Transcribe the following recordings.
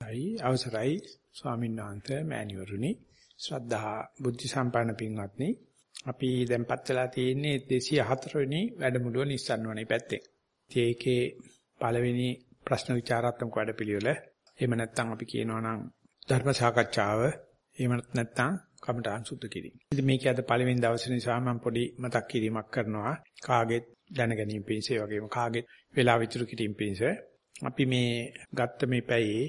යි අවසරයි ස්වාමීන් වහන්සේ මෑණිවරුනි. ශ්‍රද්ධා බුද්ධ සම්පන්න පින්වත්නි. අපි දැන්පත් වෙලා තියෙන්නේ 204 වෙනි වැඩමුළුව නිස්සන්වනේ පැත්තේ. ඒකේ පළවෙනි ප්‍රශ්න විචාරාත්මක වැඩපිළිවෙල. එහෙම නැත්නම් අපි කියනවා නම් ධර්ම සාකච්ඡාව. එහෙම නැත්නම් කමඨාන් සුද්ධ කිරීම. ඉතින් මේකේ අද පළවෙනි දවසේ නිසා මම පොඩි මතක් කිරීමක් කරනවා. කාගෙත් දැනගැනීම පිණිස ඒ වගේම කාගෙත් වෙලා විතර කිරීම පිණිස. අපි මේ ගත්ත මේ පැයේ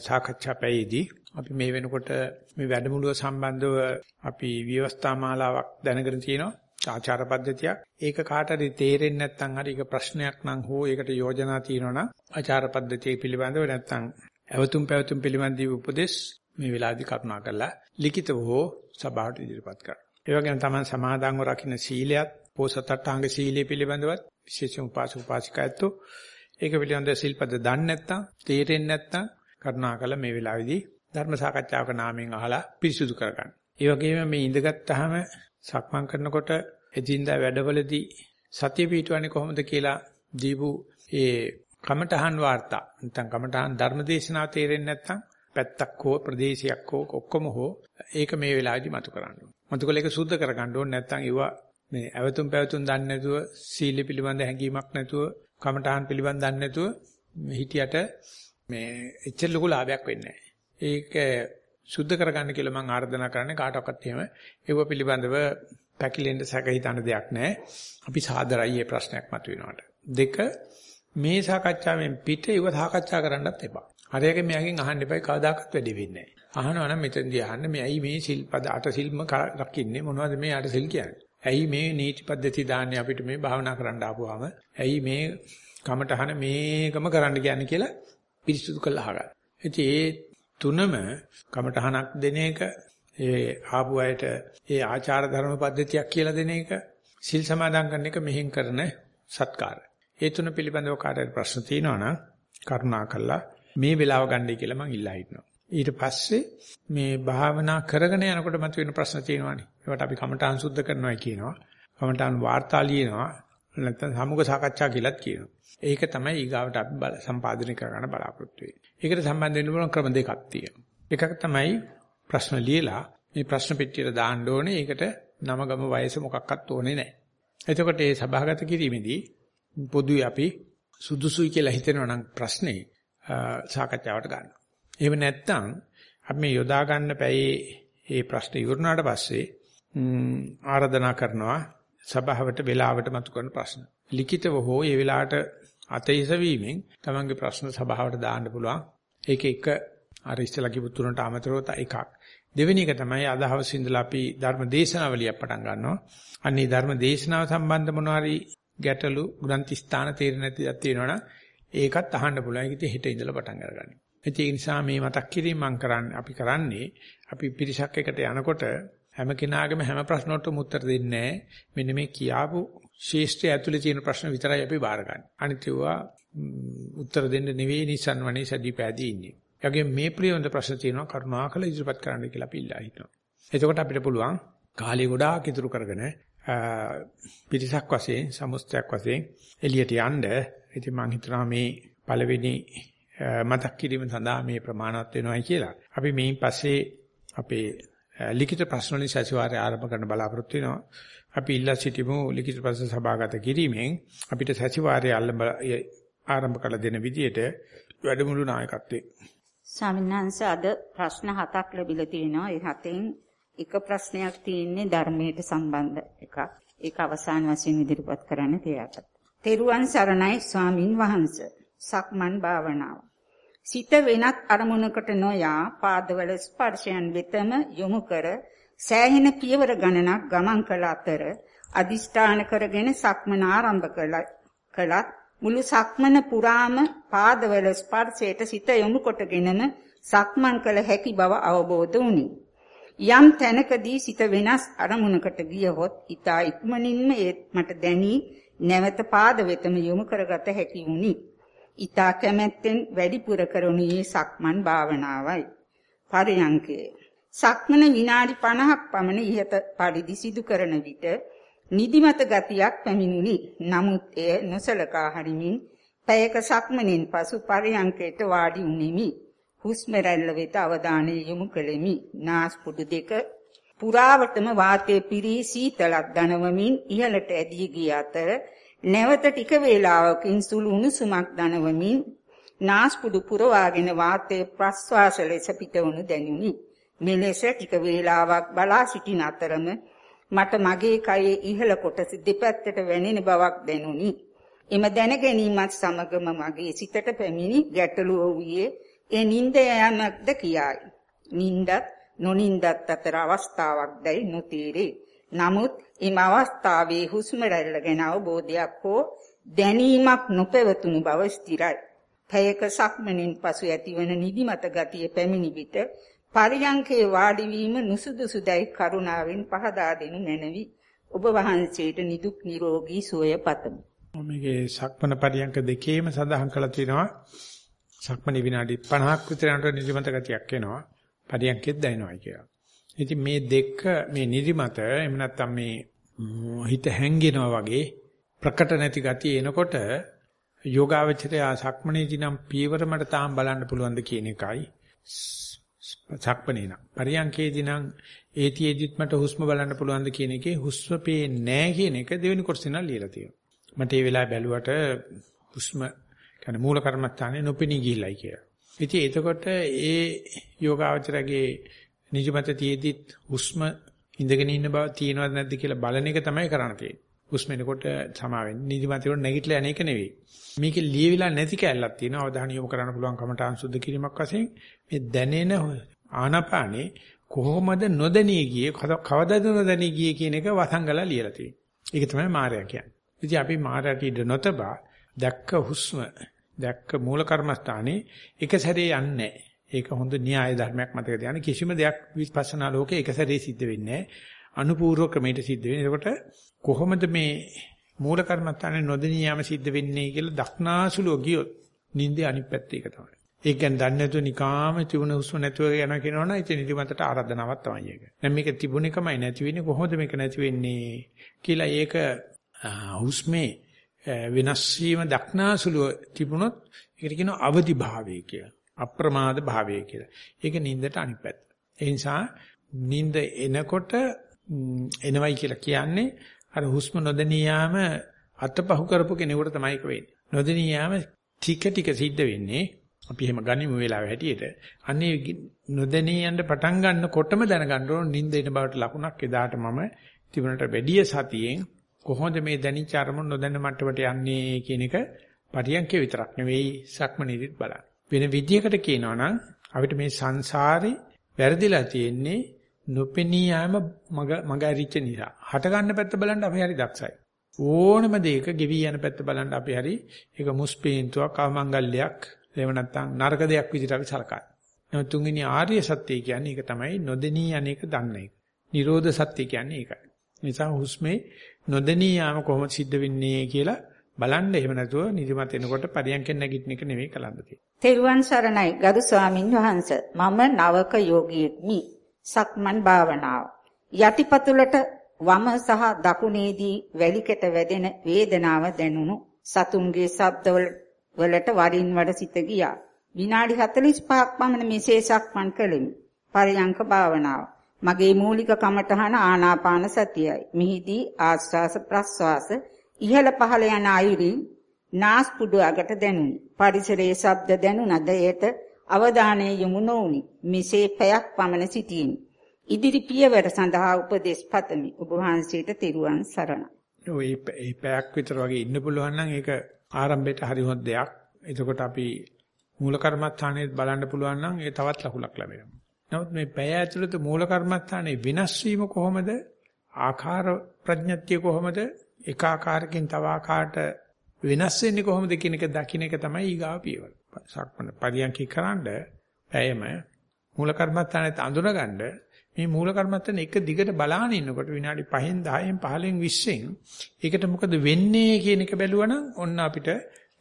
සාකච්ඡා පැයේදී අපි මේ වෙනකොට මේ වැඩමුළුව සම්බන්ධව අපි ව්‍යවස්ථා මාලාවක් දැනගෙන තියෙනවා ආචාර පද්ධතියක් ඒක කාට හරි තේරෙන්නේ නැත්නම් හරි ඒක ප්‍රශ්නයක් නම් හෝ ඒකට යෝජනා තියෙනවා නම් ආචාර පද්ධතිය පිළිබඳව නැත්නම් අවතුම් පැවතුම් පිළිබඳව උපදෙස් මේ වෙලාවේදී කරුණා කරලා ලිඛිතව හෝ සභාවට ඉදිරිපත් කරන්න. ඒ වගේම තමයි සමාදන්ව රකින්න සීලයත් පෝසතට්ඨාංග සීලය පිළිබඳවත් විශේෂම උපාසක උපාසිකායත්ෝ ඒක පිළිබඳව සිල්පද දන්නේ නැත්නම් තේරෙන්නේ නැත්නම් කරුණාකර මේ වෙලාවේදී ධර්ම සාකච්ඡාවක නාමයෙන් අහලා පිරිසුදු කරගන්න. ඒ වගේම මේ ඉඳගත්tාම සක්මන් කරනකොට එදින්දා වැඩවලදී සතිය පිටවන්නේ කොහොමද කියලා දීපු ඒ කමඨහන් වාර්තා නැත්නම් කමඨහන් ධර්මදේශනා තේරෙන්නේ නැත්නම් පැත්තක් හෝ ප්‍රදේශයක් හෝ ඔක්කොම හෝ ඒක මේ වෙලාවේදී මතු කරන්න ඕනේ. මතු කළ එක සුද්ධ කරගන්න ඕනේ නැත්නම් ඒවා මේ ඇවතුම් පැවතුම් දන්නේ නැතුව සීල පිළිබඳ හැඟීමක් නැතුව කමඨහන් පිළිබඳ දන්නේ නැතුව හිටියට මේ එච්චර ලොකු ලාභයක් වෙන්නේ ඒක සුද්ධ කරගන්න කියලා මම ආර්දනා කරන්නේ කාටවත් එහෙම ඒව පිළිබඳව පැකිලෙන්න සැක හිතන දෙයක් නැහැ. අපි සාදරයි මේ ප්‍රශ්නයක් මතුවෙනවට. දෙක මේ සාකච්ඡාවෙන් පිට ඒව සාකච්ඡා කරන්නත් එපා. හරියක මෙයාගෙන් අහන්න එපා කවදාකවත් වැඩි වෙන්නේ නැහැ. අහනවා නම් මෙතෙන්දී අහන්න මේ ඇයි මේ සිල්පද අට සිල්ම රකින්නේ මොනවද මේ අට සිල් කියන්නේ? ඇයි මේ නීති පද්ධති දාන්නේ අපිට මේ භාවනා කරන්න ආපුවාම? ඇයි මේ කමටහන මේකම කරන්න කියන්නේ කියලා පිරිසුදු කරලා අහගන්න. ඉතින් ඒ තුනම කමටහනක් දෙන එක ඒ ආපු අයට ඒ ආචාර ධර්ම පද්ධතියක් කියලා දෙන එක සිල් සමාදන් කරන එක මෙහෙන් කරන සත්කාර. ඒ තුන පිළිබඳව කාටද ප්‍රශ්න තියෙනවා නම් කරුණා කළා මේ වෙලාව ගන්නයි කියලා මම ඉල්ලා හිටනවා. ඊට පස්සේ මේ භාවනා කරගෙන යනකොට මතුවෙන ප්‍රශ්න තියෙනවානේ. ඒවට අපි කමඨාන් සුද්ධ කරනවා කියනවා. කමඨාන් වාර්තා ලියනවා. නැත්නම් සමුග සාකච්ඡා කියලාත් කියනවා. ඒක තමයි ඊගාවට අපි සම්පාදනය කරගන්න බලාපොරොත්තු වෙන්නේ. ඒකට සම්බන්ධ වෙන්න පුළුවන් ක්‍රම දෙකක් තියෙනවා. එකක් තමයි ප්‍රශ්න ලියලා මේ ප්‍රශ්න පෙට්ටියට දාන්න ඕනේ. ඒකට නම ගම වයස මොකක්වත් ඕනේ නැහැ. එතකොට මේ සභාගත කිරීමේදී පොදුවේ අපි සුදුසුයි කියලා හිතෙනවා නම් ප්‍රශ්නේ සාකච්ඡාවට ගන්නවා. එහෙම නැත්නම් අපි මේ යොදා ගන්න පැයේ මේ ප්‍රශ්න ඉවරනාට පස්සේ ආරාධනා කරනවා සභාවට වෙලාවට මතු කරන ප්‍රශ්න. ලිඛිතව හෝ ඒ වෙලාවට අතීස වීමෙන් තමන්ගේ ප්‍රශ්න සභාවට දාන්න පුළුවන්. ඒක එක අර ඉස්සලා කිව්ව තුනට අමතරව එකක්. දෙවෙනි එක තමයි අදහවස් ඉඳලා අපි ධර්ම දේශනාවලියක් පටන් ගන්නවා. අන්නේ ධර්ම දේශනාව සම්බන්ධ මොනවාරි ගැටලු ග්‍රන්ථ ස්ථාන තේරෙන්නේ නැති දත් තියෙනවනම් ඒකත් අහන්න පුළුවන්. ඒක ඉතින් හෙට ඉඳලා පටන් අරගන්න. ඒ නිසා මේ මතක් කිරීම මම කරන්නේ අපි කරන්නේ අපි පිරිසක් එකට යනකොට හැම කෙනාගේම හැම ප්‍රශ්නවලටම උත්තර දෙන්නේ මෙන්න මේ කියාපු ශේෂ්ත්‍රය ඇතුලේ තියෙන ප්‍රශ්න විතරයි අපි බාරගන්නේ. අනිත් ඒවා උත්තර දෙන්න නෙවෙයි නිසන් වනේ සැදී පෑදී ඉන්නේ. ඒ මේ ප්‍රියවන්ත ප්‍රශ්න තියෙනවා කරුණාකර ඉදිරිපත් කරන්න කියලා අපි ඉල්ලා හිටනවා. එතකොට අපිට පුළුවන් කාලය ගොඩාක් ඉතුරු කරගෙන පිරිසක් වශයෙන් සමුස්තයක් වශයෙන් එළියට යන්න ඉතින් මම හිතනවා මේ පළවෙනි මතක් කිරීම සඳහා මේ ප්‍රමාණවත් වෙනවයි කියලා. අපි මේන් පස්සේ අපේ ලිඛිත ප්‍රශ්න වලින් සතිವಾರය ආරම්භ කරන්න බලාපොරොත්තු වෙනවා. අපි ඉල්ලා සිටිමු ලිඛිත ප්‍රශ්න සභාගත කිරීමෙන් අපිට සතිವಾರය ආරම්භ ආරම්භ කළ දෙන විදියට වැඩමුළු නායකත්වයේ ස්වාමීන් අද ප්‍රශ්න හතක් ලැබිලා තිනවා. ඒ හතෙන් එක ප්‍රශ්නයක් තියෙන්නේ ධර්මයට සම්බන්ධ එකක්. ඒක අවසාන වශයෙන් ඉදිරිපත් කරන්න තියාගත්තා. තෙරුවන් සරණයි ස්වාමින් වහන්සේ. සක්මන් භාවනාව සිත වෙනත් අරමුණකට නොයා පාදවල ස්පර්ශයන් වෙතම යොමු කර සෑහෙන පියවර ගණනක් ගමන් කළ අතර අදිෂ්ඨාන කරගෙන සක්මන ආරම්භ කළත් මුළු සක්මන පුරාම පාදවල ස්පර්ශයට සිත යොමු කොටගෙනම සක්මන් කළ හැකි බව අවබෝධ වුණි. යම් තැනකදී සිත වෙනස් අරමුණකට ගියහොත් ඊතා ඉක්මනින්ම ඒ මට දැනී නැවත පාද වෙතම යොමු කරගත හැකි වුණි. ඊතා කැමැත්තෙන් වැඩිපුර කරනුයේ සක්මන් භාවනාවයි. පරියංකේ සක්මන විනාඩි 50ක් පමණ ඉහත පරිදි සිදු කරන විට නිදිමත ගතියක් පැමිණුනි. නමුත් එය නොසලකා හරිමින් පැයක සක්මනින් පසු පරියංකයට වාඩි වුනිමි. හුස්ම රැල්ල වෙත අවධානය යොමු කෙලෙමි. නාස්පුඩු දෙක පුරාවටම වාතයේ පිරී සීතලක් දනවමින් ඉහළට ඇදී ගිය අතර නැවත ටික වේලාවකින් සුළු උණුසුමක් දනවමින් නාස්පුඩු පුරවාගෙන වාතයේ ප්‍රස්වාස ලෙස පිටවනු දැනුනි. මෙලෙස ටික වේලාවක් බලා සිටින අතරම මට මගේ කයේ ඉහළ කොටස දෙපැත්තට වැනෙන බවක් දැනුනි. එම දැන ගැනීමත් සමගම මගේ සිතට පැමිණි ගැටලුව වූයේ ඒ නිින්ද යෑමක්ද කියායි. නිින්දත් නොනිින්දත් අතර අවස්ථාවක් දැයි නොතීරේ. නමුත් එම අවස්ථාවේ හුස්ම රැල්ල ගැන අවබෝධයක් හෝ දැනීමක් නොපැවතුණු බව ස්ථිරයි. පැයක සක්මනින් පසු ඇතිවන නිදිමත ගතිය පැමිණි විට පරියංකේ වාඩි වීම නුසුදුසුදයි කරුණාවෙන් පහදා දෙනු මැනවි. ඔබ වහන්සේට නිදුක් නිරෝගී සුවය පතමි. මේකේ සක්මන පරියංක දෙකේම සඳහන් කරලා තියෙනවා. සක්මණේ විනාඩි 50ක් විතර යනකොට නිදිමත ගතියක් එනවා. පරියන්කෙත් දැනෙනවා කියලා. ඉතින් මේ දෙක මේ නිදිමත එහෙම නැත්නම් මේ හිත හැංගෙනවා වගේ ප්‍රකට නැති ගතිය එනකොට යෝගාවචරය සක්මණේදී නම් පියවර මට තාම බලන්න පුළුවන්ද කියන එකයි සක්මණේ නම් පරියන්කේදී නම් ඒතිෙදිත් මට හුස්ම බලන්න පුළුවන්ද කියන එකේ හුස්ම පේන්නේ නැහැ කියන එක දෙවෙනි කොටසෙන් ලියලා තියෙනවා. මට ඒ වෙලාවේ බැලුවට හුස්ම කියන්නේ මූල කර්මස්ථානේ නොපෙනී ගිහිල්ලයි කියලා. ඉතින් එතකොට ඒ යෝගාවචරගේ නිජමත තියේදිත් හුස්ම ඉඳගෙන ඉන්න බව තියෙනවද නැද්ද කියලා බලන එක තමයි කරන්න තියෙන්නේ. හුස්ම එනකොට සමා වෙන්නේ. නිදිමත වල නැගිටලා යන එක නෙවෙයි. මේකේ ලියවිලා නැති කැලලක් තියෙනවා. අවධානය යොමු කරන්න පුළුවන් කමටහන් සුද්ධ කිරීමක් වශයෙන් මේ දැනෙන ආනාපානේ කොහොමද නොදැනී ගියේ කවදාද නොදැනී ගියේ කියන එක වසංගලා ලියලා තියෙනවා. ඒක තමයි මායя කියන්නේ. ඉතින් අපි මායයට ඉඳ නොතබා දැක්ක හුස්ම දැක්ක මූල කර්මස්ථානේ එක සැරේ යන්නේ ඒක හොඳ න්‍යාය ධර්මයක් මතක තියාගන්න කිසිම දෙයක් විපස්සනා ලෝකේ එක සැරේ සිද්ධ වෙන්නේ අනුපූර්ව ක්‍රමයට සිද්ධ වෙන්නේ. ඒකට කොහොමද මේ මූල කර්මස්ථානේ නොදෙනී යාම සිද්ධ වෙන්නේ කියලා දක්නාසුලෝ ගියොත් නින්දේ අනිත් පැත්ත ඒක තමයි. ඒක ගැන දන්නේ නැතුව නිකාම තිබුණ හුස්ම නැතුව යනවා කියනවනම් ඉතින් නිදිමතට ආරාධනාවක් තමයි ඒක. දැන් මේක තිබුණ එකමයි නැති වෙන්නේ කොහොමද මේක නැති වෙන්නේ කියලා ඒක හුස්මේ වෙනස් වීම දක්නාසුලුව තිබුණොත් ඒකට කියනවා අවදි භාවය කියලා. අප්‍රමාද භාවය කියලා. ඒක නින්දට අනිත් පැත්ත. ඒ නිසා නින්ද එනකොට එනවයි කියලා කියන්නේ අර හුස්ම නොදැනී යාම අතපහු කරපු කෙනෙකුට තමයි ඒක වෙන්නේ. නොදැනී යාම ටික ටික සිද්ධ වෙන්නේ. අපි එහෙම ගනිමු වෙලාව හැටියට. අන්නේ නොදැනී යන්න පටන් ගන්නකොටම දැනගන්න ඕන නින්ද එන බවට ලකුණක් එදාට මම තිබුණට වැඩිය සතියෙන් කොහොමද මේ දැනිච්ච අරමුණ නොදැන මට්ටමට යන්නේ කියන එක පරියන්කේ විතරක් නෙවෙයි සක්මනීදිත් බලන්න. වෙන විදියකට කියනවා නම් අපිට මේ සංසාරේ වැරදිලා තියෙන්නේ නොපෙනී යෑම මග මග ඇරිච්ච නිසා. හට ගන්න පැත්ත බලන්න අපි හරි දක්ෂයි. ඕනම දෙයක ගෙවි යන පැත්ත බලන්න අපි හරි ඒක මුස්පීන්තුවක් අවමංගල්‍යයක් එහෙම නැත්නම් නරක දෙයක් විදිහට අපි සලකනවා. නමුත් තුන්වෙනි ආර්ය සත්‍ය කියන්නේ ඒක තමයි නොදෙනී අනේක දන්න එක. නිරෝධ සත්‍ය කියන්නේ ඒකයි. නිසා හුස්මේ නොදෙනී යාම කොහොමද සිද්ධ වෙන්නේ කියලා බලන්න එහෙම නැතුව නිදිමත එනකොට පරියන්කෙන් නැගිටින එක නෙවෙයි කලන්න තියෙන්නේ. තෙරුවන් සරණයි ගරු ස්වාමින් වහන්සේ. මම නවක යෝගියෙක්මි. සක්මන් භාවනාව. යටිපතුලට වම සහ දකුණේදී වැලිකට වැදෙන වේදනාව දැනුණු සතුන්ගේ ශබ්දවල වලට වරින් වර සිත ගියා. විනාඩි 45ක් පමණ මෙසේ සක්මන් කළෙමි. පරියංක භාවනාව. මගේ මූලික කමඨහන ආනාපාන සතියයි. මිහිදී ආස්වාස ප්‍රස්වාස ඉහළ පහළ යන අයුරින් නාස්පුඩු අගට දැනුනි. පරිසරයේ ශබ්ද දැනුණද එයට අවධානය යොමු නොවුනි. මෙසේ පැයක් පමණ සිටියෙමි. ඉදිරි පියවර සඳහා උපදෙස් පතමි. ඔබ වහන්සේට තෙරුවන් සරණයි. ඔය මේ පැයක් විතර වගේ ඉන්න පුළුවන් නම් ඒක ආරම්භයට හරි හොඳ දෙයක්. එතකොට අපි මූල කර්මස්ථානයේ බලන්න පුළුවන් නම් ඒ තවත් ලකුණක් ලැබෙනවා. නමුත් මේ පැය ඇතුළත මූල කර්මස්ථානයේ විනාශ වීම කොහොමද? ආකාර ප්‍රඥප්තිය කොහොමද? එක ආකාරකින් තව ආකාරයට වෙනස් වෙන්නේ කොහොමද කියන එක දකින්න එක තමයි ඊගාව පියවර. සක්මන පරියන්කී කරන්න පැයම මූල කර්මස්ථානයේ අඳුනගන්න මේ මූල කර්මස්ථාන එක දිගට බලාගෙන ඉන්නකොට විනාඩි 5න් 10න් 15න් 20න් ඒකට මොකද වෙන්නේ කියන එක බැලුවනම් ඔන්න අපිට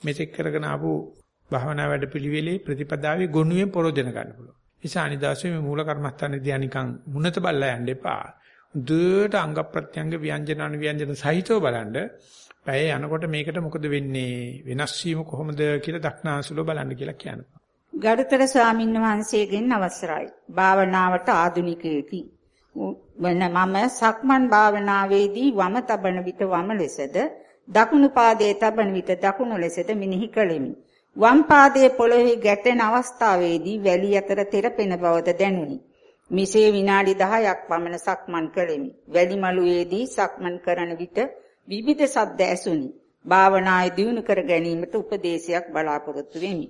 මෙතෙක් කරගෙන ආපු භාවනා වැඩපිළිවෙලේ ප්‍රතිපදාවේ ගොනුවේ පරෝදෙන ගන්න පුළුවන්. නිසා අනිදාසේ මේ මූල කර්මස්ථානේදී අනිකන් මුනත බල්ලා යන්න එපා. දුවට අංග ප්‍රත්‍යංග ව්‍යංජන අනුව්‍යංජන සහිතව බලන්න. පැය යනකොට මේකට මොකද වෙන්නේ? වෙනස් වීම කොහොමද කියලා දක්නාසුල බලන්න කියලා කියනවා. ගරුතර ස්වාමින් වහන්සේගෙන් අවසරයි. භාවනාවට ආධුනිකයෙකි. වන මම සක්මන් භාවනාවේදී වම තබන විට වම ලෙසද දකුණු පාදයේ තබන විට දකුණු ලෙසද මිනිහි කළෙමි. වම් පාදයේ පොළොවේ ගැටෙන අවස්ථාවේදී වැලි අතර තෙරපෙන බවද දැනුනි. මිසේ විනාඩි 10ක් පමණ සක්මන් කළෙමි. වැලි මළුවේදී සක්මන් කරන විට විවිධ ශබ්ද ඇසුනි. භාවනායේ දියුණු කර ගැනීමට උපදේශයක් බලාපොරොත්තු වෙමි.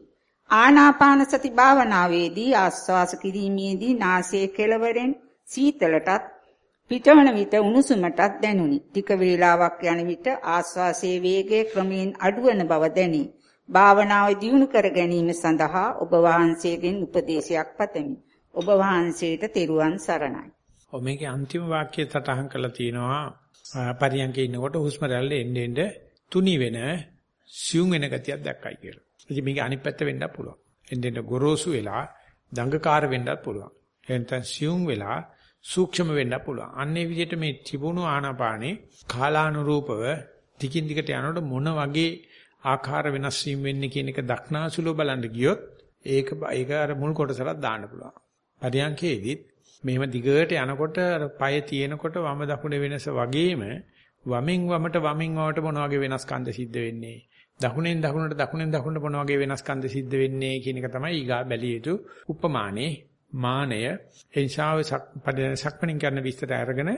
ආනාපාන සති භාවනාවේදී ආස්වාස කිරීමේදී නාසයේ කෙළවරෙන් සීතලටත් පිටවන විට උණුසුමටත් දැනුනි. ටික වේලාවක් යන විට ආස්වාසයේ වේගය ක්‍රමයෙන් අඩුවන බව දැනේ. භාවනාව දියුණු කර ගැනීම සඳහා ඔබ වහන්සේගෙන් උපදේශයක් පතමි. ඔබ වහන්සේට තෙරුවන් සරණයි. ඔ මේකේ අන්තිම වාක්‍යය සටහන් කරලා තියෙනවා පරියන්කේ ඉන්නකොට හුස්ම රැල්ල එන්නේ එන්නේ තුනි වෙන සියුම් වෙන ගතියක් දැක්කයි කියලා. ඉතින් මේක අනිත් පැත්ත වෙන්නත් පුළුවන්. එන්නේ එන්නේ ගොරෝසු වෙලා දඟකාර වෙන්නත් පුළුවන්. එහෙනම් සියුම් වෙලා සූක්ෂම වෙන්න පුළුවන්. අන්නේ විදිහට මේ තිබුණු ආනාපානේ කාලානුරූපව ටිකින් ටිකට යනකොට මොන වගේ ආකාර වෙනස් වීම වෙන්නේ කියන එක දක්නාසුලව බලන්න ගියොත් ඒක ඒක අර මුල් කොටසට දාන්න පුළුවන්. පරියන්කේදීත් මෙහෙම දිගට යනකොට අර পায় තියෙනකොට වම දකුණ වෙනස වගේම වමෙන් වමට වමෙන් වමට මොන වගේ වෙනස්කම්ද සිද්ධ වෙන්නේ? දකුණෙන් දකුණට දකුණෙන් දකුණට මොන වගේ වෙනස්කම්ද සිද්ධ වෙන්නේ කියන එක තමයි ඊගා බැලිය යුතු උපමානේ. මානය එනිසාව සක්මණින් කරන විස්තර අරගෙන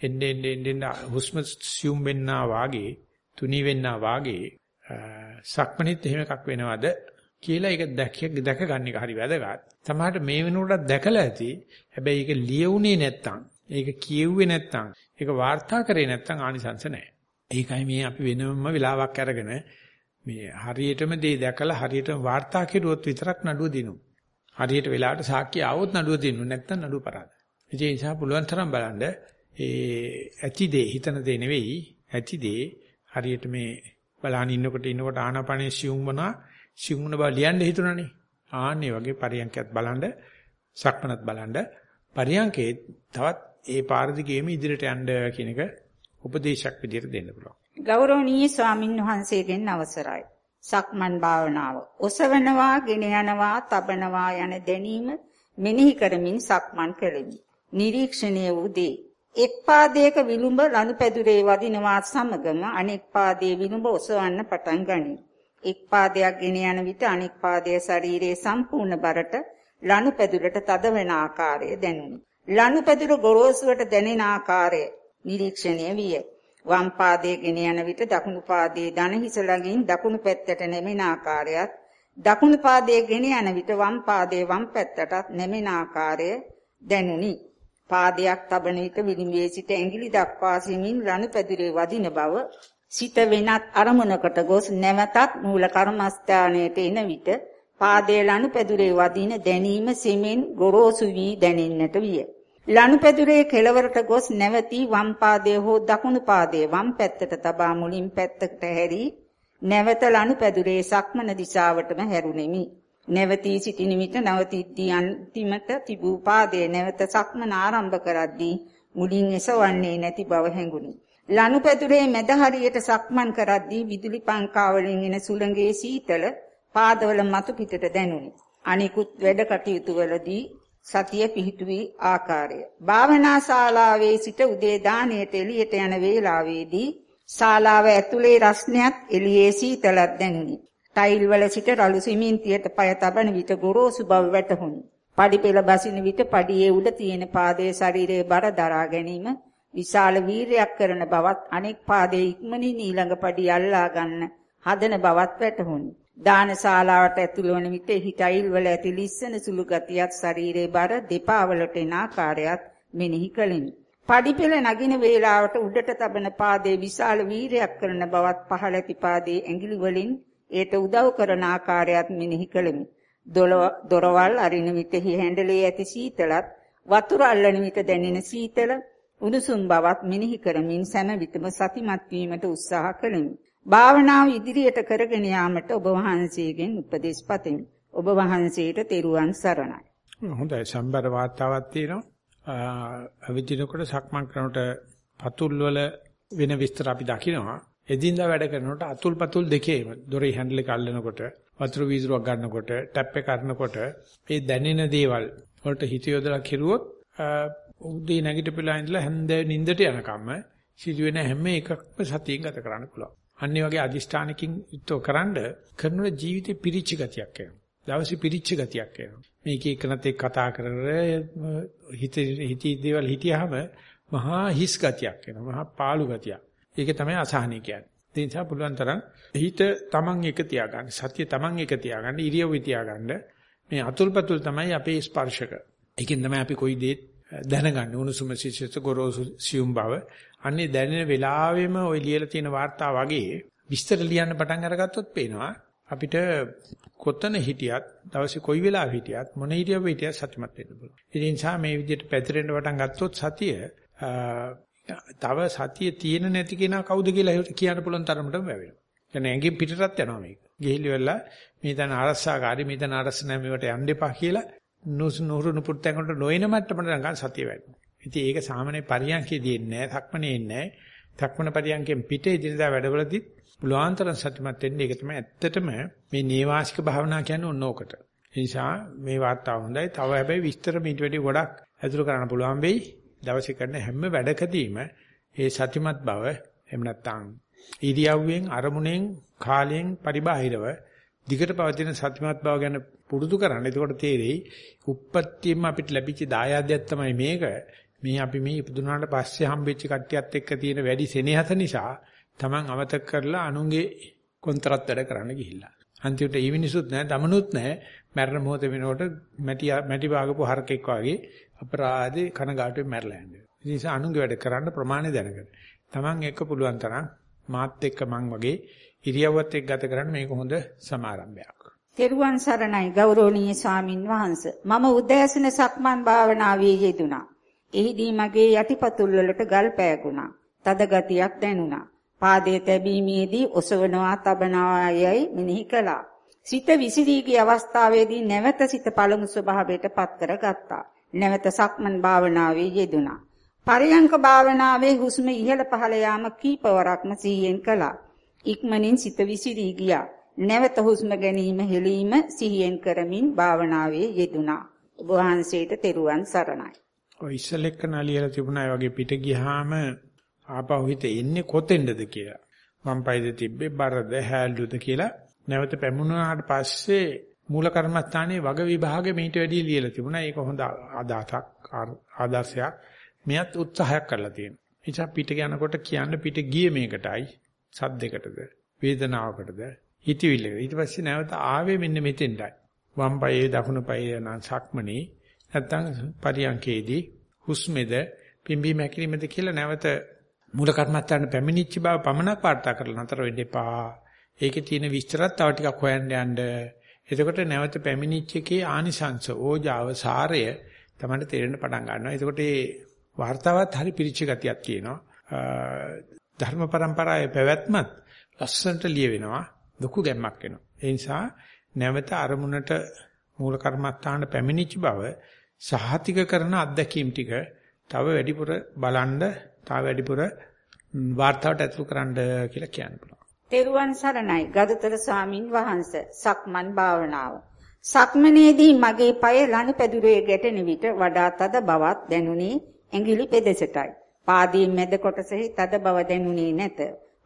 එන්න එන්න එන්න හුස්ම සියුම් වෙන්නා වාගේ තුනී වෙන්නා වාගේ සක්මණිත් එහෙම එකක් වෙනවද? කියලා ඒක දැක දැක ගන්න එක හරි වැදගත්. සමහරට මේ වෙනුවට දැකලා ඇති. හැබැයි ඒක ලියුනේ නැත්තම්, ඒක කියෙව්වේ නැත්තම්, ඒක වාර්තා කරේ නැත්තම් ආනිසංස නැහැ. ඒකයි මේ අපි වෙනම වෙලාවක් අරගෙන මේ හරියටම දේ දැකලා හරියටම වාර්තා කෙරුවොත් විතරක් නඩුව දිනු. හරියට වෙලාවට සාක්ෂි ආවොත් නඩුව දෙන්නු නැත්නම් නඩුව පරාදයි. ඒ නිසා පුළුවන් තරම් බලන්න ඒ ඇති දේ හිතන දේ නෙවෙයි ඇති දේ හරියට මේ බලහන් ඉන්නකොට ඉන්නකොට ආනාපානේ සියුම් වුණා සියුම් වුණ බව ලියන්න හිතුණානේ. ආන්නේ වගේ පරියන්කයක් බලන්න සක්මනත් බලන්න පරියන්කේ තවත් ඒ පාර දිගේම ඉදිරියට යන්න කියන එක උපදේශයක් විදිහට දෙන්න පුළුවන්. ගෞරවනීය ස්වාමින් වහන්සේගෙන් අවසරයි. සක්මන් භාවනාව. ඔසවනවා, ගෙන යනවා, තබනවා යන දැනීම මෙනෙහි කරමින් සක්මන් කෙළෙමි. නිරීක්ෂණය වූ දේ. එක් පාදයක විලුඹ ලනුපැදුරේ වදිනවා සමගම අනෙක් පාදයේ විලුඹ ඔසවන්න පටන් ගනී. එක් පාදයක් ගෙන යන විට අනෙක් පාදයේ ශරීරයේ සම්පූර්ණ බරට ලනුපැදුරට තද වෙන ආකාරය දැනුනි. ලනුපැදුර ගොරෝසුවට දැනෙන ආකාරය නිරීක්ෂණය විය. වම් පාදයේ ගෙන යන විට දකුණු පාදයේ දන හිස ළඟින් දකුණු පැත්තට නැමෙන ආකාරයත් දකුණු පාදයේ ගෙන යන විට වම් පාදයේ වම් පැත්තටත් නැමෙන ආකාරය දැනුනි. පාදයක් තබන විට විලිඹේ සිට ඇඟිලි දක්වා සිමින් රණපැදුරේ වදින බව සිත වෙනත් අරමුණකට ගොස් නැවතත් මූල කර්මස්ථානයට එන විට පාදයේ ලණුපැදුරේ වදින දැනීම සිමින් ගොරෝසු වී දැනෙන්නට විය. ලනුපැදුරේ කෙළවරට ගොස් නැවතී වම් පාදයේ හෝ දකුණු පාදයේ වම් පැත්තට තබා මුලින් පැත්තකට හැරී නැවත ලනුපැදුරේ සක්මන දිශාවටම හැරුණෙමි. නැවතී සිටින විට නවතිද්දී අන්තිමට තිබූ පාදයේ නැවත සක්මන ආරම්භ කරද්දී මුලින් එසවන්නේ නැති බව හැඟුණි. ලනුපැදුරේ මැද හරියට සක්මන් කරද්දී විදුලි පංකා වලින් එන සුළඟේ සීතල පාදවල මතු පිටට දැනුනි. අනිකුත් වැඩ කටයුතු වලදී සතිය පිහිටුවී ආකාරය. භාවනා ශාලාවේ සිට උදේ දාණයට එළියට යන වේලාවේදී ශාලාව ඇතුලේ රස්නයත් එළියේ සීතලක් දැනුනි. ටයිල් වල සිට රළු සිමෙන්තියට පය තබන විට ගොරෝසු බව වැටහුණි. පඩිපෙළ බසින විට පඩියේ උඩ තියෙන පාදයේ ශරීරයේ බර දරා ගැනීම විශාල වීරයක් කරන බවත් අනෙක් පාදයේ ඉක්මනින් ඊළඟ පඩිය අල්ලා ගන්න හදන බවත් වැටහුණි. දානශාලාවට ඇතුළු වන විට හිතයිල් වල ඇති ලිස්සන සුළු ගතියත් ශරීරයේ බර දෙපා වලට එන ආකාරයත් මෙනෙහි කළෙමි. පඩිපෙළ නගින වේලාවට උඩට තබන පාදයේ විශාල වීරයක් කරන බවත් පහළ ඇති පාදයේ ඇඟිලි වලින් ඒට උදව් කරන ආකාරයත් මෙනෙහි කළෙමි. දොරවල් අරින විට හැඬලේ ඇති සීතලත් වතුර අල්ලන විට දැනෙන සීතල උණුසුම් බවත් මෙනෙහි කරමින් සෑම විටම සතිමත් වීමට උත්සාහ කළෙමි. භාවනාව ඉදිරියට කරගෙන යාමට ඔබ වහන්සේගෙන් උපදෙස් පතමි. ඔබ වහන්සේට තෙරුවන් සරණයි. හොඳයි සම්බර වාතාවක් තියෙනවා. අවිදිනකොට සක්මන් කරනකොට පතුල් වල වෙන විස්තර අපි දකිනවා. එදින්දා වැඩ කරනකොට අතුල් පතුල් දෙකේම දොරේ හැන්ඩල් එක අල්ලනකොට වතුර වීදුරුවක් ගන්නකොට, ටැප් එක කරනකොට ඒ දැනෙන දේවල් වලට හිත යොදලා කෙරුවොත් උදේ නැගිටපිලා ඉඳලා හැන්ද නිින්දට යනකම් සිදුවෙන හැම එකක්ම සතියෙන් ගත කරන්න පුළුවන්. අන්නේ වගේ අදිෂ්ඨානකින් යුක්තව කරන්ඩ කරනකොට ජීවිතේ පිරිච්ච ගතියක් එනවා. දවසේ පිරිච්ච ගතියක් එනවා. මේක එකනත් එක්ක කතා කරගෙන හිත හිතී දේවල් හිටියාම මහා හිස් ගතියක් එනවා. මහා පාළු ගතියක්. ඒක තමයි අසහනය කියන්නේ. ඒ නිසා පුළුවන් තරම් හිත තමන් එක තියාගන්න. සතිය තමන් එක තියාගන්න. ඉරියව්ව තියාගන්න. මේ අතුල්පතුල් තමයි අපේ ස්පර්ශක. ඒකෙන් තමයි අපි කොයි දේ දැනගන්නේ. උණුසුම සිසිත ගොරෝසු සියුම් බව. අන්නේ දැනෙන වෙලාවෙම ওই ලියලා තියෙන වාර්තා වගේ විස්තර ලියන්න පටන් අරගත්තොත් පේනවා අපිට කොතන හිටියත් දවසේ කොයි වෙලාවෙ හිටියත් මොන හිටියව හිටියත් සතුටුමත් වෙන්න පුළුවන්. ඒ නිසා මේ විදිහට පැතිරෙන්න පටන් ගත්තොත් සතිය තව සතිය තියෙන නැති කෙනා කවුද කියලා කියන්න පුළුවන් තරමටම වැවෙනවා. කියන්නේ ඇඟින් පිටටත් යනවා මේක. ගිහිලි වෙලා මේ තන ආරස්සාකාරී මේ තන ආරස්ස නැහැ මේවට යන්න එපා කියලා නුහුරු පුත්තෙන් කොට නොයන මට්ටමට නිකන් සතිය වැඩිනවා. ඉතින් ඒක සාමාන්‍ය පරියන්කේදී එන්නේ නැහැ, සක්මනේ එන්නේ නැහැ. සක්මන පරියන්කෙන් පිටේ දිනදා වැඩවලදී බුලුවන්තර සත්‍යමත් වෙන්නේ ඒක තමයි ඇත්තටම මේ නේවාසික භාවනා කියන්නේ ඕන ඕකට. ඒ නිසා මේ වාර්තාව හොඳයි. තව හැබැයි විස්තර මීට වැඩි ගොඩක් ඇතුළු කරන්න පුළුවන් වෙයි. දවසේ කරන හැම වැඩකදීම ඒ සත්‍යමත් බව එහෙම නැත්නම් ඉරියව්වෙන් අරමුණෙන් කාලයෙන් පරිබාහිරව දිගට පවතින සත්‍යමත් බව ගැන පුරුදු කරන්න. එතකොට තේරෙයි උප්පත්තියම අපිට ලැබිච්ච දායාදයක් තමයි මේක. මේ අපි මේ ඉපදුනාට පස්සේ හම්බෙච්ච කට්ටියත් එක්ක තියෙන වැඩි සෙනෙහස නිසා Taman අමතක කරලා අනුන්ගේ කොන්තරත් වැඩ කරන්න ගිහිල්ලා. අන්තිමට ඊ මිනිසුත් නැහැ, දමනුත් නැහැ. මරණ මොහොත වෙනකොට මැටි මැටි භාගපු හරකෙක් වගේ අපරාධේ කනගාටුවෙන් මැරලා යනවා. ඒ නිසා අනුන්ගේ වැඩ කරන්න ප්‍රමාණය දැනගන්න. Taman එක්ක පුළුවන් තරම් මාත් එක්ක මං වගේ ඉරියව්වත් එක්ක ගත කරන්න මේක හොඳ සමාරම්භයක්. තෙරුවන් සරණයි ගෞරවනීය ස්වාමින් වහන්සේ. මම උදෑසන සක්මන් භාවනාවේ යෙදුණා. එහිදී මගේ යටිපතුල් වලට ගල් පෑගුණා. තද ගතියක් දැනුණා. පාදයේ තැබීමේදී ඔසවනවා තබනවා යයි මෙනෙහි කළා. සිත විසිරී ගිය අවස්ථාවේදී නැවත සිත පළමු ස්වභාවයට පත් කරගත්තා. නැවත සක්මන් භාවනාවේ යෙදුණා. පරයන්ක භාවනාවේ හුස්ම ඉහළ පහළ යාම කීපවරක්ම සිහියෙන් කළා. ඉක්මනින් සිත විසිරී ගියා. නැවත හුස්ම ගැනීම හෙලීම සිහියෙන් කරමින් භාවනාවේ යෙදුණා. ඔබ වහන්සේට තෙරුවන් සරණයි. ඔය ඉස්සලෙක්ක නලියලා තිබුණා ඒ වගේ පිට ගියාම ආපහු හිත එන්නේ කොතෙන්ද කියලා. වම් පයිද තිබ්බේ බරද හැල්ලුද කියලා නැවත පැමුණාට පස්සේ මූල කර්මස්ථානයේ වග විභාගෙ මීට වැඩිය ලියලා තිබුණා. ඒක හොඳ ආදාසක් ආදර්ශයක්. මෙයත් උත්සාහයක් කරලා තියෙනවා. එනිසා පිට යනකොට කියන්න පිට ගියේ මේකටයි සද්දයකටද වේදනාවකටද හිතවිල්ල. ඊට පස්සේ නැවත ආවේ මෙන්න මෙතෙන්ටයි. වම් පායේ දකුණු පායේ නම් සක්මනේ නැත්තම් පරියංකේදී හුස්මෙද පිම්බි මැකිලිමෙද කියලා නැවත මූල කර්මත්තාන පැමිණිච්ච බව පමණක් වාර්තා කරලා නතර වෙන්න එපා. ඒකේ තියෙන විස්තරත් තව ටිකක් හොයන්න යන්න. එතකොට නැවත පැමිණිච්ච එකේ ආනිසංශ ඕජාව සාරය තමයි තේරෙන්න පටන් ගන්නවා. එතකොට මේ වார்த்தාවත් හරි පිරිච්ච ගතියක් තියෙනවා. ධර්ම પરම්පරාවේ පැවැත්මත් ලස්සනට ලිය වෙනවා. ලොකු ගැම්මක් එනවා. ඒ නිසා නැවත අරමුණට මූල කර්මස්ථාන පැමිණිච්ච බව සහතික කරන අත්දැකීම් ටික තව වැඩිපුර බලන්න තව වැඩිපුර වාර්තාවට ඇතුළු කරන්න කියලා කියන්න පුළුවන්. තෙරුවන් සරණයි ගරුතර ස්වාමින් වහන්සේ සක්මන් භාවනාව. සක්මනේදී මගේ পায় ලනුපැදුරේ ගැටෙන විට වඩා තද බවක් දැනුනේ ඇඟිලි පෙදෙසටයි. පාදයේ මැද කොටසෙහි තද බව දැනුනේ නැත.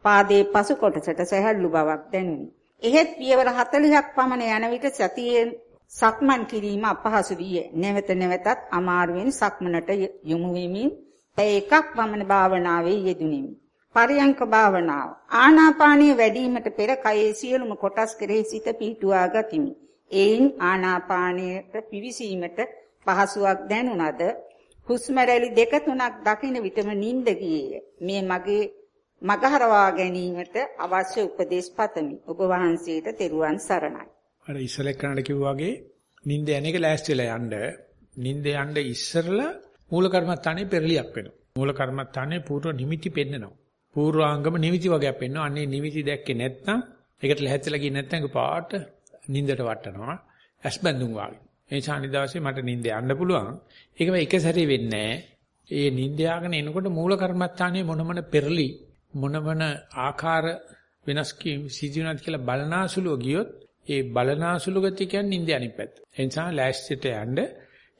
පාදයේ පසු කොටසට සැහැල්ලු බවක් දැනුනි. එහෙත් පියවර 40ක් පමණ යන විට සතියේ සක්මන් කිරීම අපහසු විය. නැවත නැවතත් අමාරුවෙන් සක්මනට යොමු වෙමින් පැය එකක් පමණ භාවනාවේ යෙදුණෙමි. පරියංක භාවනාව. ආනාපානීය වැඩිවීමට පෙර කයේ සියලුම කොටස් කෙරෙහි සිත පිහිටුවා ගතිමි. එයින් ආනාපානයට පිවිසීමට පහසුවක් දැනුණද හුස්ම රැලි දෙක තුනක් දකින විටම නිින්ද ගියේය. මේ මගේ මගහරවා ගැනීමට අවශ්‍ය උපදේශ පතමි. ඔබ වහන්සේට තෙරුවන් සරණයි. අර ඉස්සලෙක් කරන්න කිව්වා වගේ නිින්ද යන එක ලෑස්ති වෙලා යන්න. නිින්ද යන්න ඉස්සරලා මූල කර්මත්තානේ පෙරලියක් වෙනවා. මූල කර්මත්තානේ පූර්ව නිමිති පෙන්නනවා. පූර්වාංගම නිමිති වගේක් පෙන්වනවා. අන්නේ නිමිති දැක්කේ නැත්නම් ඒකට ලැහැත්තිලා ගියේ නැත්නම් ඒක පාට නිින්දට වටනවා. ඇස් බැඳුම් වාගේ. ඒ නිසා අනිදාසේ මට නිින්ද යන්න පුළුවන්. ඒකම එක සැරේ වෙන්නේ ඒ නිින්ද යාගෙන එනකොට මූල කර්මත්තානේ මොන මොන පෙරලි මොන මොන ආකාර වෙනස් කීම් සිදුවනත් කියලා බලනාසුලුව ගියොත් ඒ බලනාසුළු ගතිය කියන්නේ නිින්ද අනිත් පැත්ත. ඒ නිසා ලෑස්තියට යන්න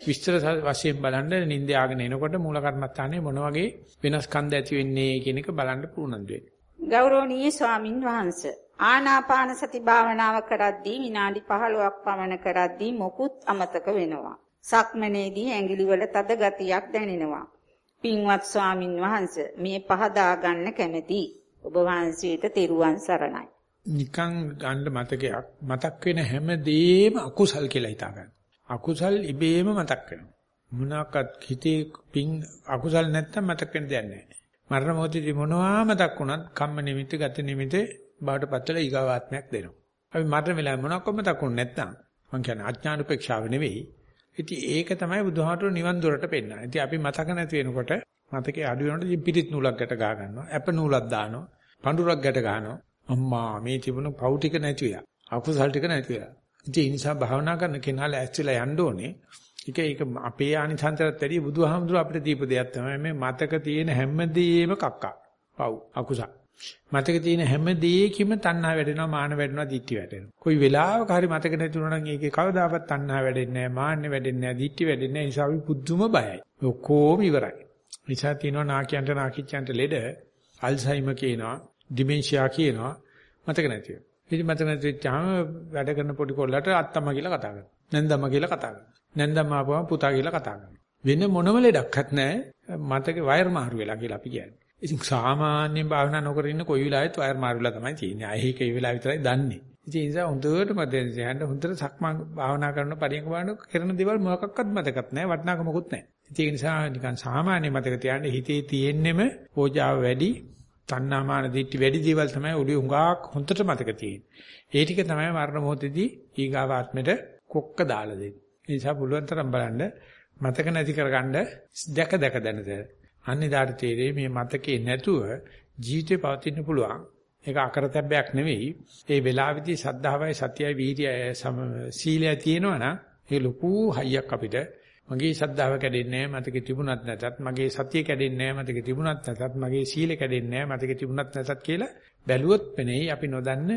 විස්තර වශයෙන් බලන්න නිින්ද ආගෙන එනකොට මූල කර්මත්තානේ මොන වගේ වෙනස්කම් ඇති වෙන්නේ කියන එක බලන්න පුරුණු වෙන්න. ගෞරවනීය ස්වාමින් වහන්සේ ආනාපාන සති භාවනාව කරද්දී විනාඩි 15ක් පමණ කරද්දී මොකුත් අමතක වෙනවා. සක්මනේදී ඇඟිලිවල තද ගතියක් දැනෙනවා. පින්වත් ස්වාමින් වහන්සේ මේ පහදා ගන්න කැමැති. ඔබ වහන්සේට තෙරුවන් සරණයි. නිකන් ගන්න මතකයක් මතක් වෙන හැමදේම අකුසල් කියලා හිතා ගන්න. අකුසල් ඉබේම මතක් වෙනවා. මොනවාක්වත් හිතේ පිං අකුසල් නැත්තම් මතක් වෙන්න දෙයක් නැහැ. මරණ මොහොතේදී මොනවා මතක් වුණත් කම්ම නිමිති ගත නිමිති බාට පත්තල ඊගාවාත්මයක් දෙනවා. අපි මරණ වෙලාව මොනවාක්වත් මතක් වුණ නැත්තම් මං කියන්නේ අඥාන උපේක්ෂාව නෙවෙයි. ඉතින් ඒක තමයි බුදුහාමුදුරු නිවන් දොරට පෙන්නන්නේ. ඉතින් අපි මතක නැති වෙනකොට මතකේ අඩු වෙනකොට ඉතින් පිටිත් නූලක් ගැට ගහ ගන්නවා. ඇප නූලක් දානවා. පඳුරක් ගැට ගන්නවා. අම්මා මේ තිබුණ පව් ටික නැති වෙලා. අකුසල් ටික නැති වෙලා. ඉතින් ඒ නිසා භාවනා කරන කෙනා ලෑස්තිලා යන්න ඕනේ. ඒක ඒක අපේ ආනිසංසරත් වැඩි බුදුහාමුදුරුව අපිට දීප දෙයක් තමයි මේ මතක තියෙන හැමදේම කක්කා. පව් අකුසල්. මතක තියෙන හැම දෙයකම තණ්හා වැඩෙනවා මාන වැඩෙනවා දිට්ඨි වැඩෙනවා. කොයි වෙලාවක හරි මතක නැති වුණා නම් ඒකේ කවදාවත් තණ්හා වැඩෙන්නේ නැහැ මාන්න වැඩෙන්නේ නැහැ දිට්ඨි වැඩෙන්නේ නැහැ. ඒ නිසා අපි පුදුම බයයි. ඔක්කොම ඉවරයි. නිසා තියෙනවා නාකියන්ට නාකිච්චන්ට ලෙඩ අල්සයිමර් කියනවා ඩිමෙන්ෂියා කියනවා මතක නැති වෙනවා. ඉතින් මතක නැති වෙච්චාම වැඩ කරන පොඩි කොල්ලට අත්තම්ම කියලා කතා කරනවා. නැන්දම්ම කියලා කතා කරනවා. නැන්දම්ම ආපුවම පුතා කියලා කතා කරනවා. වෙන මොනම ලෙඩක්වත් නැහැ. මතක වයර් මාරු වෙලා කියලා අපි කියන්නේ. ඉතින් සාමාන්‍යයෙන් භාවනා නොකර ඉන්න කොයි වෙලාවෙත් වයර් මාරු වෙලා තමයි තියෙන්නේ. අය ඒක ඒ වෙලාව විතරයි දන්නේ. ඉතින් ඒ නිසා හොඳට මතෙන් යන්න හොඳට සක්මන් භාවනා කරන පරියන්ක බලන කරන දේවල් මොකක්වත් මතකත් නැහැ. වටිනාකම මොකුත් නැහැ. ඉතින් ඒ නිසා නිකන් සාමාන්‍ය මතක තියාගන්න හිතේ තියෙන්නෙම ඕජාව වැඩි තණ්හාමාන දිට්ටි වැඩි දේවල් තමයි ඔළුවේ හුඟක් හොඳට මතක තියෙන්නේ. ඒ ටික තමයි මරණ මොහොතේදී ඊගාව ආත්මෙට කොක්ක දාලා දෙන්නේ. ඒ නිසා පුළුවන් තරම් බලන්න මතක නැති කරගන්න දැක දැක දැනද. අනිදාට තේරෙයි මේ මතකේ නැතුව ජීවිතේ පවතින්න පුළුවන්. ඒක අකරතැබ්බයක් නෙවෙයි. ඒ වෙලාවේදී සද්ධාවයි සතියයි වීර්යය සීලය තියෙනවනම් ඒ ලොකු හයියක් අපිට. මගේ ශ්‍රද්ධාව කැඩෙන්නේ නැහැ මතකෙ තිබුණත් නැතත්. මගේ සතිය කැඩෙන්නේ නැහැ මතකෙ තිබුණත් නැතත්. මගේ සීල කැඩෙන්නේ නැහැ මතකෙ තිබුණත් නැතත් කියලා බැලුවොත් පෙනෙයි අපි නොදන්න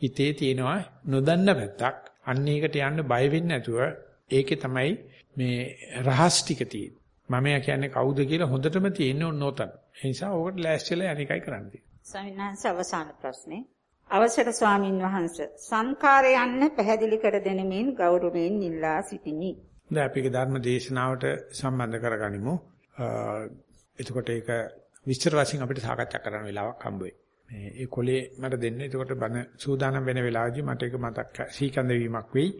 හිතේ තියෙනවා නොදන්න පැත්තක්. අන්න ඒකට යන්න බය වෙන්නේ නැතුව ඒකේ තමයි මේ රහස් ටික තියෙන්නේ. මම කියන්නේ කවුද කියලා හොඳටම තියෙන්නේ ඕනෝතන ඒ නිසා ඕකට ලෑස්තිලා අනිකයි කරන්නේ ස්වාමීන් අවසාන ප්‍රශ්නේ අවසර ස්වාමින් වහන්සේ සංකාරයන්න පැහැදිලි කර දෙනමින් ගෞරවයෙන් ඉල්ලා සිටිනි දැන් අපි ධර්ම දේශනාවට සම්බන්ධ කරගනිමු. එතකොට ඒක විස්තර වශයෙන් අපිට සාකච්ඡා කරන්න වෙලාවක් හම්බ වෙයි. මේ ඒ කොලේ මට දෙන්න. එතකොට බන සූදානම් වෙන වෙලාවදී මට ඒක මතක් සීකන්ද වීමක් වෙයි.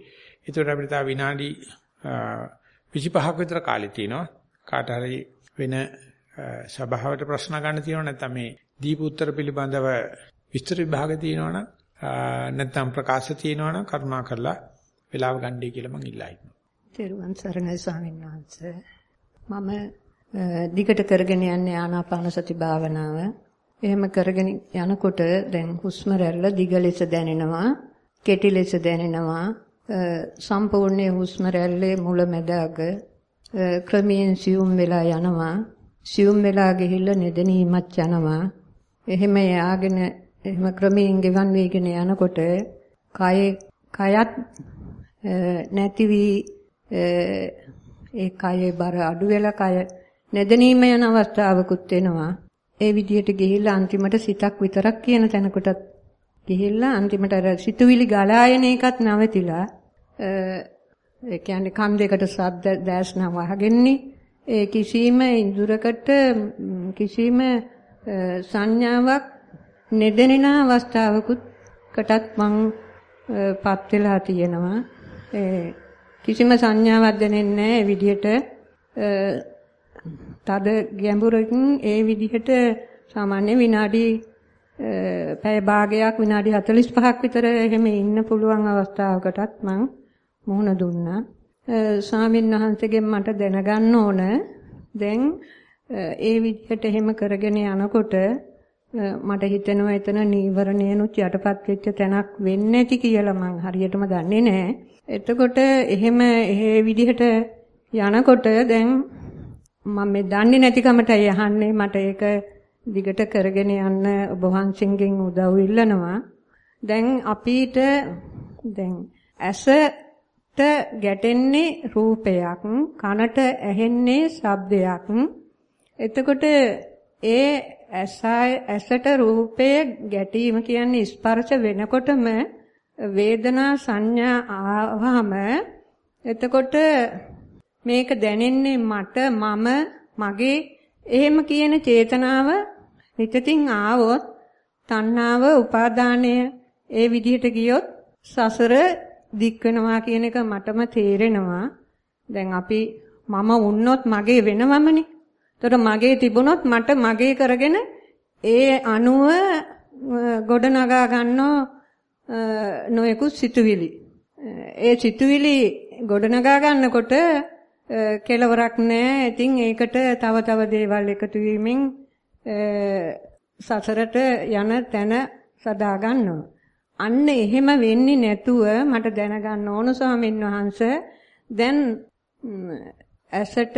එතකොට අපිට තව විනාඩි 25ක විතර කාලෙ තියෙනවා. කාට හරි වෙන සභාවට ප්‍රශ්න ගන්න තියෙනවා නැත්නම් මේ දීප උත්තර පිළිබඳව විස්තර විභාග තියෙනවනම් නැත්නම් ප්‍රකාශ තියෙනවනම් කරුණා කරලා වෙලාව ගන්නයි කියලා මම ඉල්ලා හිටිනවා. තෙරුවන් සරණයි ස්වාමීන් වහන්සේ. මම දිගට කරගෙන යන්නේ ආනාපාන සති භාවනාව. එහෙම කරගෙන යනකොට දැන් හුස්ම රැල්ල දිග ලෙස දැනෙනවා, කෙටි ලෙස දැනෙනවා. සම්පූර්ණ හුස්ම රැල්ලේ මුල මැද අග ක්‍රමයෙන් සියුම් වෙලා යනවා. සියුම් වෙලා ගිහිල්ලා නෙදෙනීමත් යනවා. එහෙම යාගෙන එහෙම ක්‍රමයෙන් ගෙවන් වේගෙන යනකොට කය කයත් නැති වී ඒ කයේ බර අඩු වෙලා කය නැදනීම යන අවස්ථාවකුත් එනවා. ඒ විදිහට ගිහිල්ලා අන්තිමට සිතක් විතරක් කියන තැනකටත් ගිහිල්ලා අන්තිමට අර සිතුවිලි ගලා එන එකත් නැවතිලා ඒ කියන්නේ කන් දෙකට ශබ්ද දැස්නා වහගෙන්නේ. ඒ කිසිම ඉඳුරකට කිසිම සංඥාවක් නෙදෙන අවස්ථාවකුත් කටත් මං පත් වෙලා තියෙනවා. ඒ කිසිම සංඥාවක් දැනෙන්නේ නැහැ ඒ විදිහට. තද ගැඹුරකින් ඒ විදිහට සාමාන්‍ය විනාඩි පැය භාගයක් විනාඩි 45ක් විතර එහෙම ඉන්න පුළුවන් අවස්ථාවකටත් මම මුහුණ දුන්නා. ස්වාමීන් වහන්සේගෙන් මට දැනගන්න ඕන දැන් ඒ විදිහට එහෙම කරගෙන යනකොට මට හිතෙනවා එතන නීවරණයනුත් යටපත් වෙච්ච තැනක් වෙන්නේ නැති කියලා මං හරියටම දන්නේ නැහැ. එතකොට එහෙම ඒ විදිහට යනකොට දැන් මම මේ දන්නේ නැතිකමටයි අහන්නේ මට ඒක දිගට කරගෙන යන්න ඔබ වහන්සේගෙන් උදව් ඉල්ලනවා. දැන් අපිට දැන් ඇසට ගැටෙන්නේ රූපයක් කනට ඇහෙන්නේ ශබ්දයක්. එතකොට ඒ ඇසට රූපයේ ගැටීම කියන්නේ ස්පර්ශ වෙනකොටම වේදනා සංඥා ආවම එතකොට මේක දැනෙන්නේ මට මම මගේ. එහෙම කියන චේතනාව හිතකින් ආවොත් තණ්හාව උපාදානය ඒ විදිහට ගියොත් සසර දික් වෙනවා කියන එක මටම තේරෙනවා. දැන් අපි මම වුණොත් මගේ වෙනවමනේ. ඒතර මගේ තිබුණොත් මට මගේ කරගෙන ඒ අණුව ගොඩනගා ගන්නෝ නොයෙකුත් සිතුවිලි. ඒ සිතුවිලි ගොඩනගා ගන්නකොට කෙලවරක් නැහැ. ඉතින් ඒකට තව තව දේවල් එකතු වීමෙන් සසරට යන තැන සදා ගන්නවා. අන්න එහෙම වෙන්නේ නැතුව මට දැනගන්න ඕන ස්වාමීන් වහන්සේ. දැන් ඇසට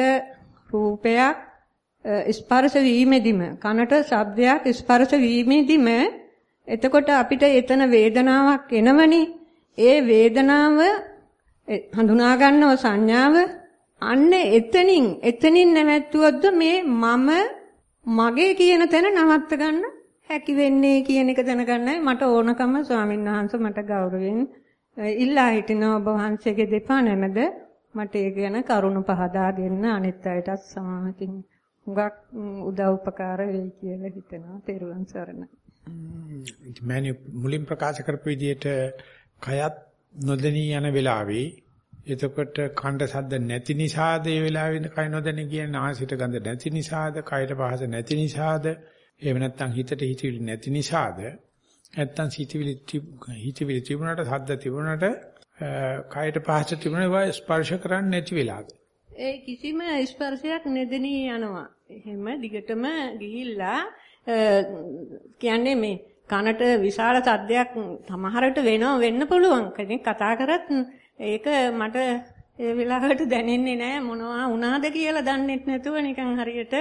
රූපයක් ස්පර්ශ වීමෙදිම කනට ශබ්දයක් ස්පර්ශ වීමෙදිම එතකොට අපිට එතන වේදනාවක් එනවනේ. ඒ වේදනාව හඳුනා ගන්නව සංඥාව අන්න එතනින් එතනින් නැවැත්තුවොත් මේ මම මගේ කියන තැන නවත්ත ගන්න හැකි වෙන්නේ කියන එක දැනගන්නයි. මට ඕනකම ස්වාමීන් වහන්සේ මට ගෞරවයෙන් ඉල්ලා හිටිනවා ඔබ වහන්සේගේ දෙපා නැමෙද මට ඒ ගැන කරුණ පහදා දෙන්න. අනිත් අයටත් සමාහිතින් හුඟක් උදව් උපකාර වෙයි කියලා හිතනවා. තෙරුවන් සරණයි. මෑණි මුලින් ප්‍රකාශ කරපු විදිහට කයත් නොදෙනී යන වෙලාවේ එතකොට ඛණ්ඩ සද්ද නැති නිසාද ඒ වෙලාවේ කය නොදැනී කියන ආසිත ගඳ නැති නිසාද? කයට පහස නැති නිසාද? එහෙම නැත්නම් හිතට හිතවිලි නැති නිසාද? නැත්නම් හිතවිලි හිතවිලි තිබුණාට සද්ද තිබුණාට කයට පහස තිබුණා ස්පර්ශ කරන්නේ නැති වෙලාවද ඒ කිසිම ස්පර්ශයක් නැදෙනී යනවා. එහෙම දිගටම ගිහිල්ලා කියන්නේ මේ කනට විශාල සද්දයක් සමහරට වෙනව වෙන්න පුළුවන්. කෙනෙක් කතා කරත් ඒක මට ඒ වෙලාවට දැනෙන්නේ නැහැ මොනවා වුණාද කියලා දන්නෙත් නැතුව නිකන් හරියට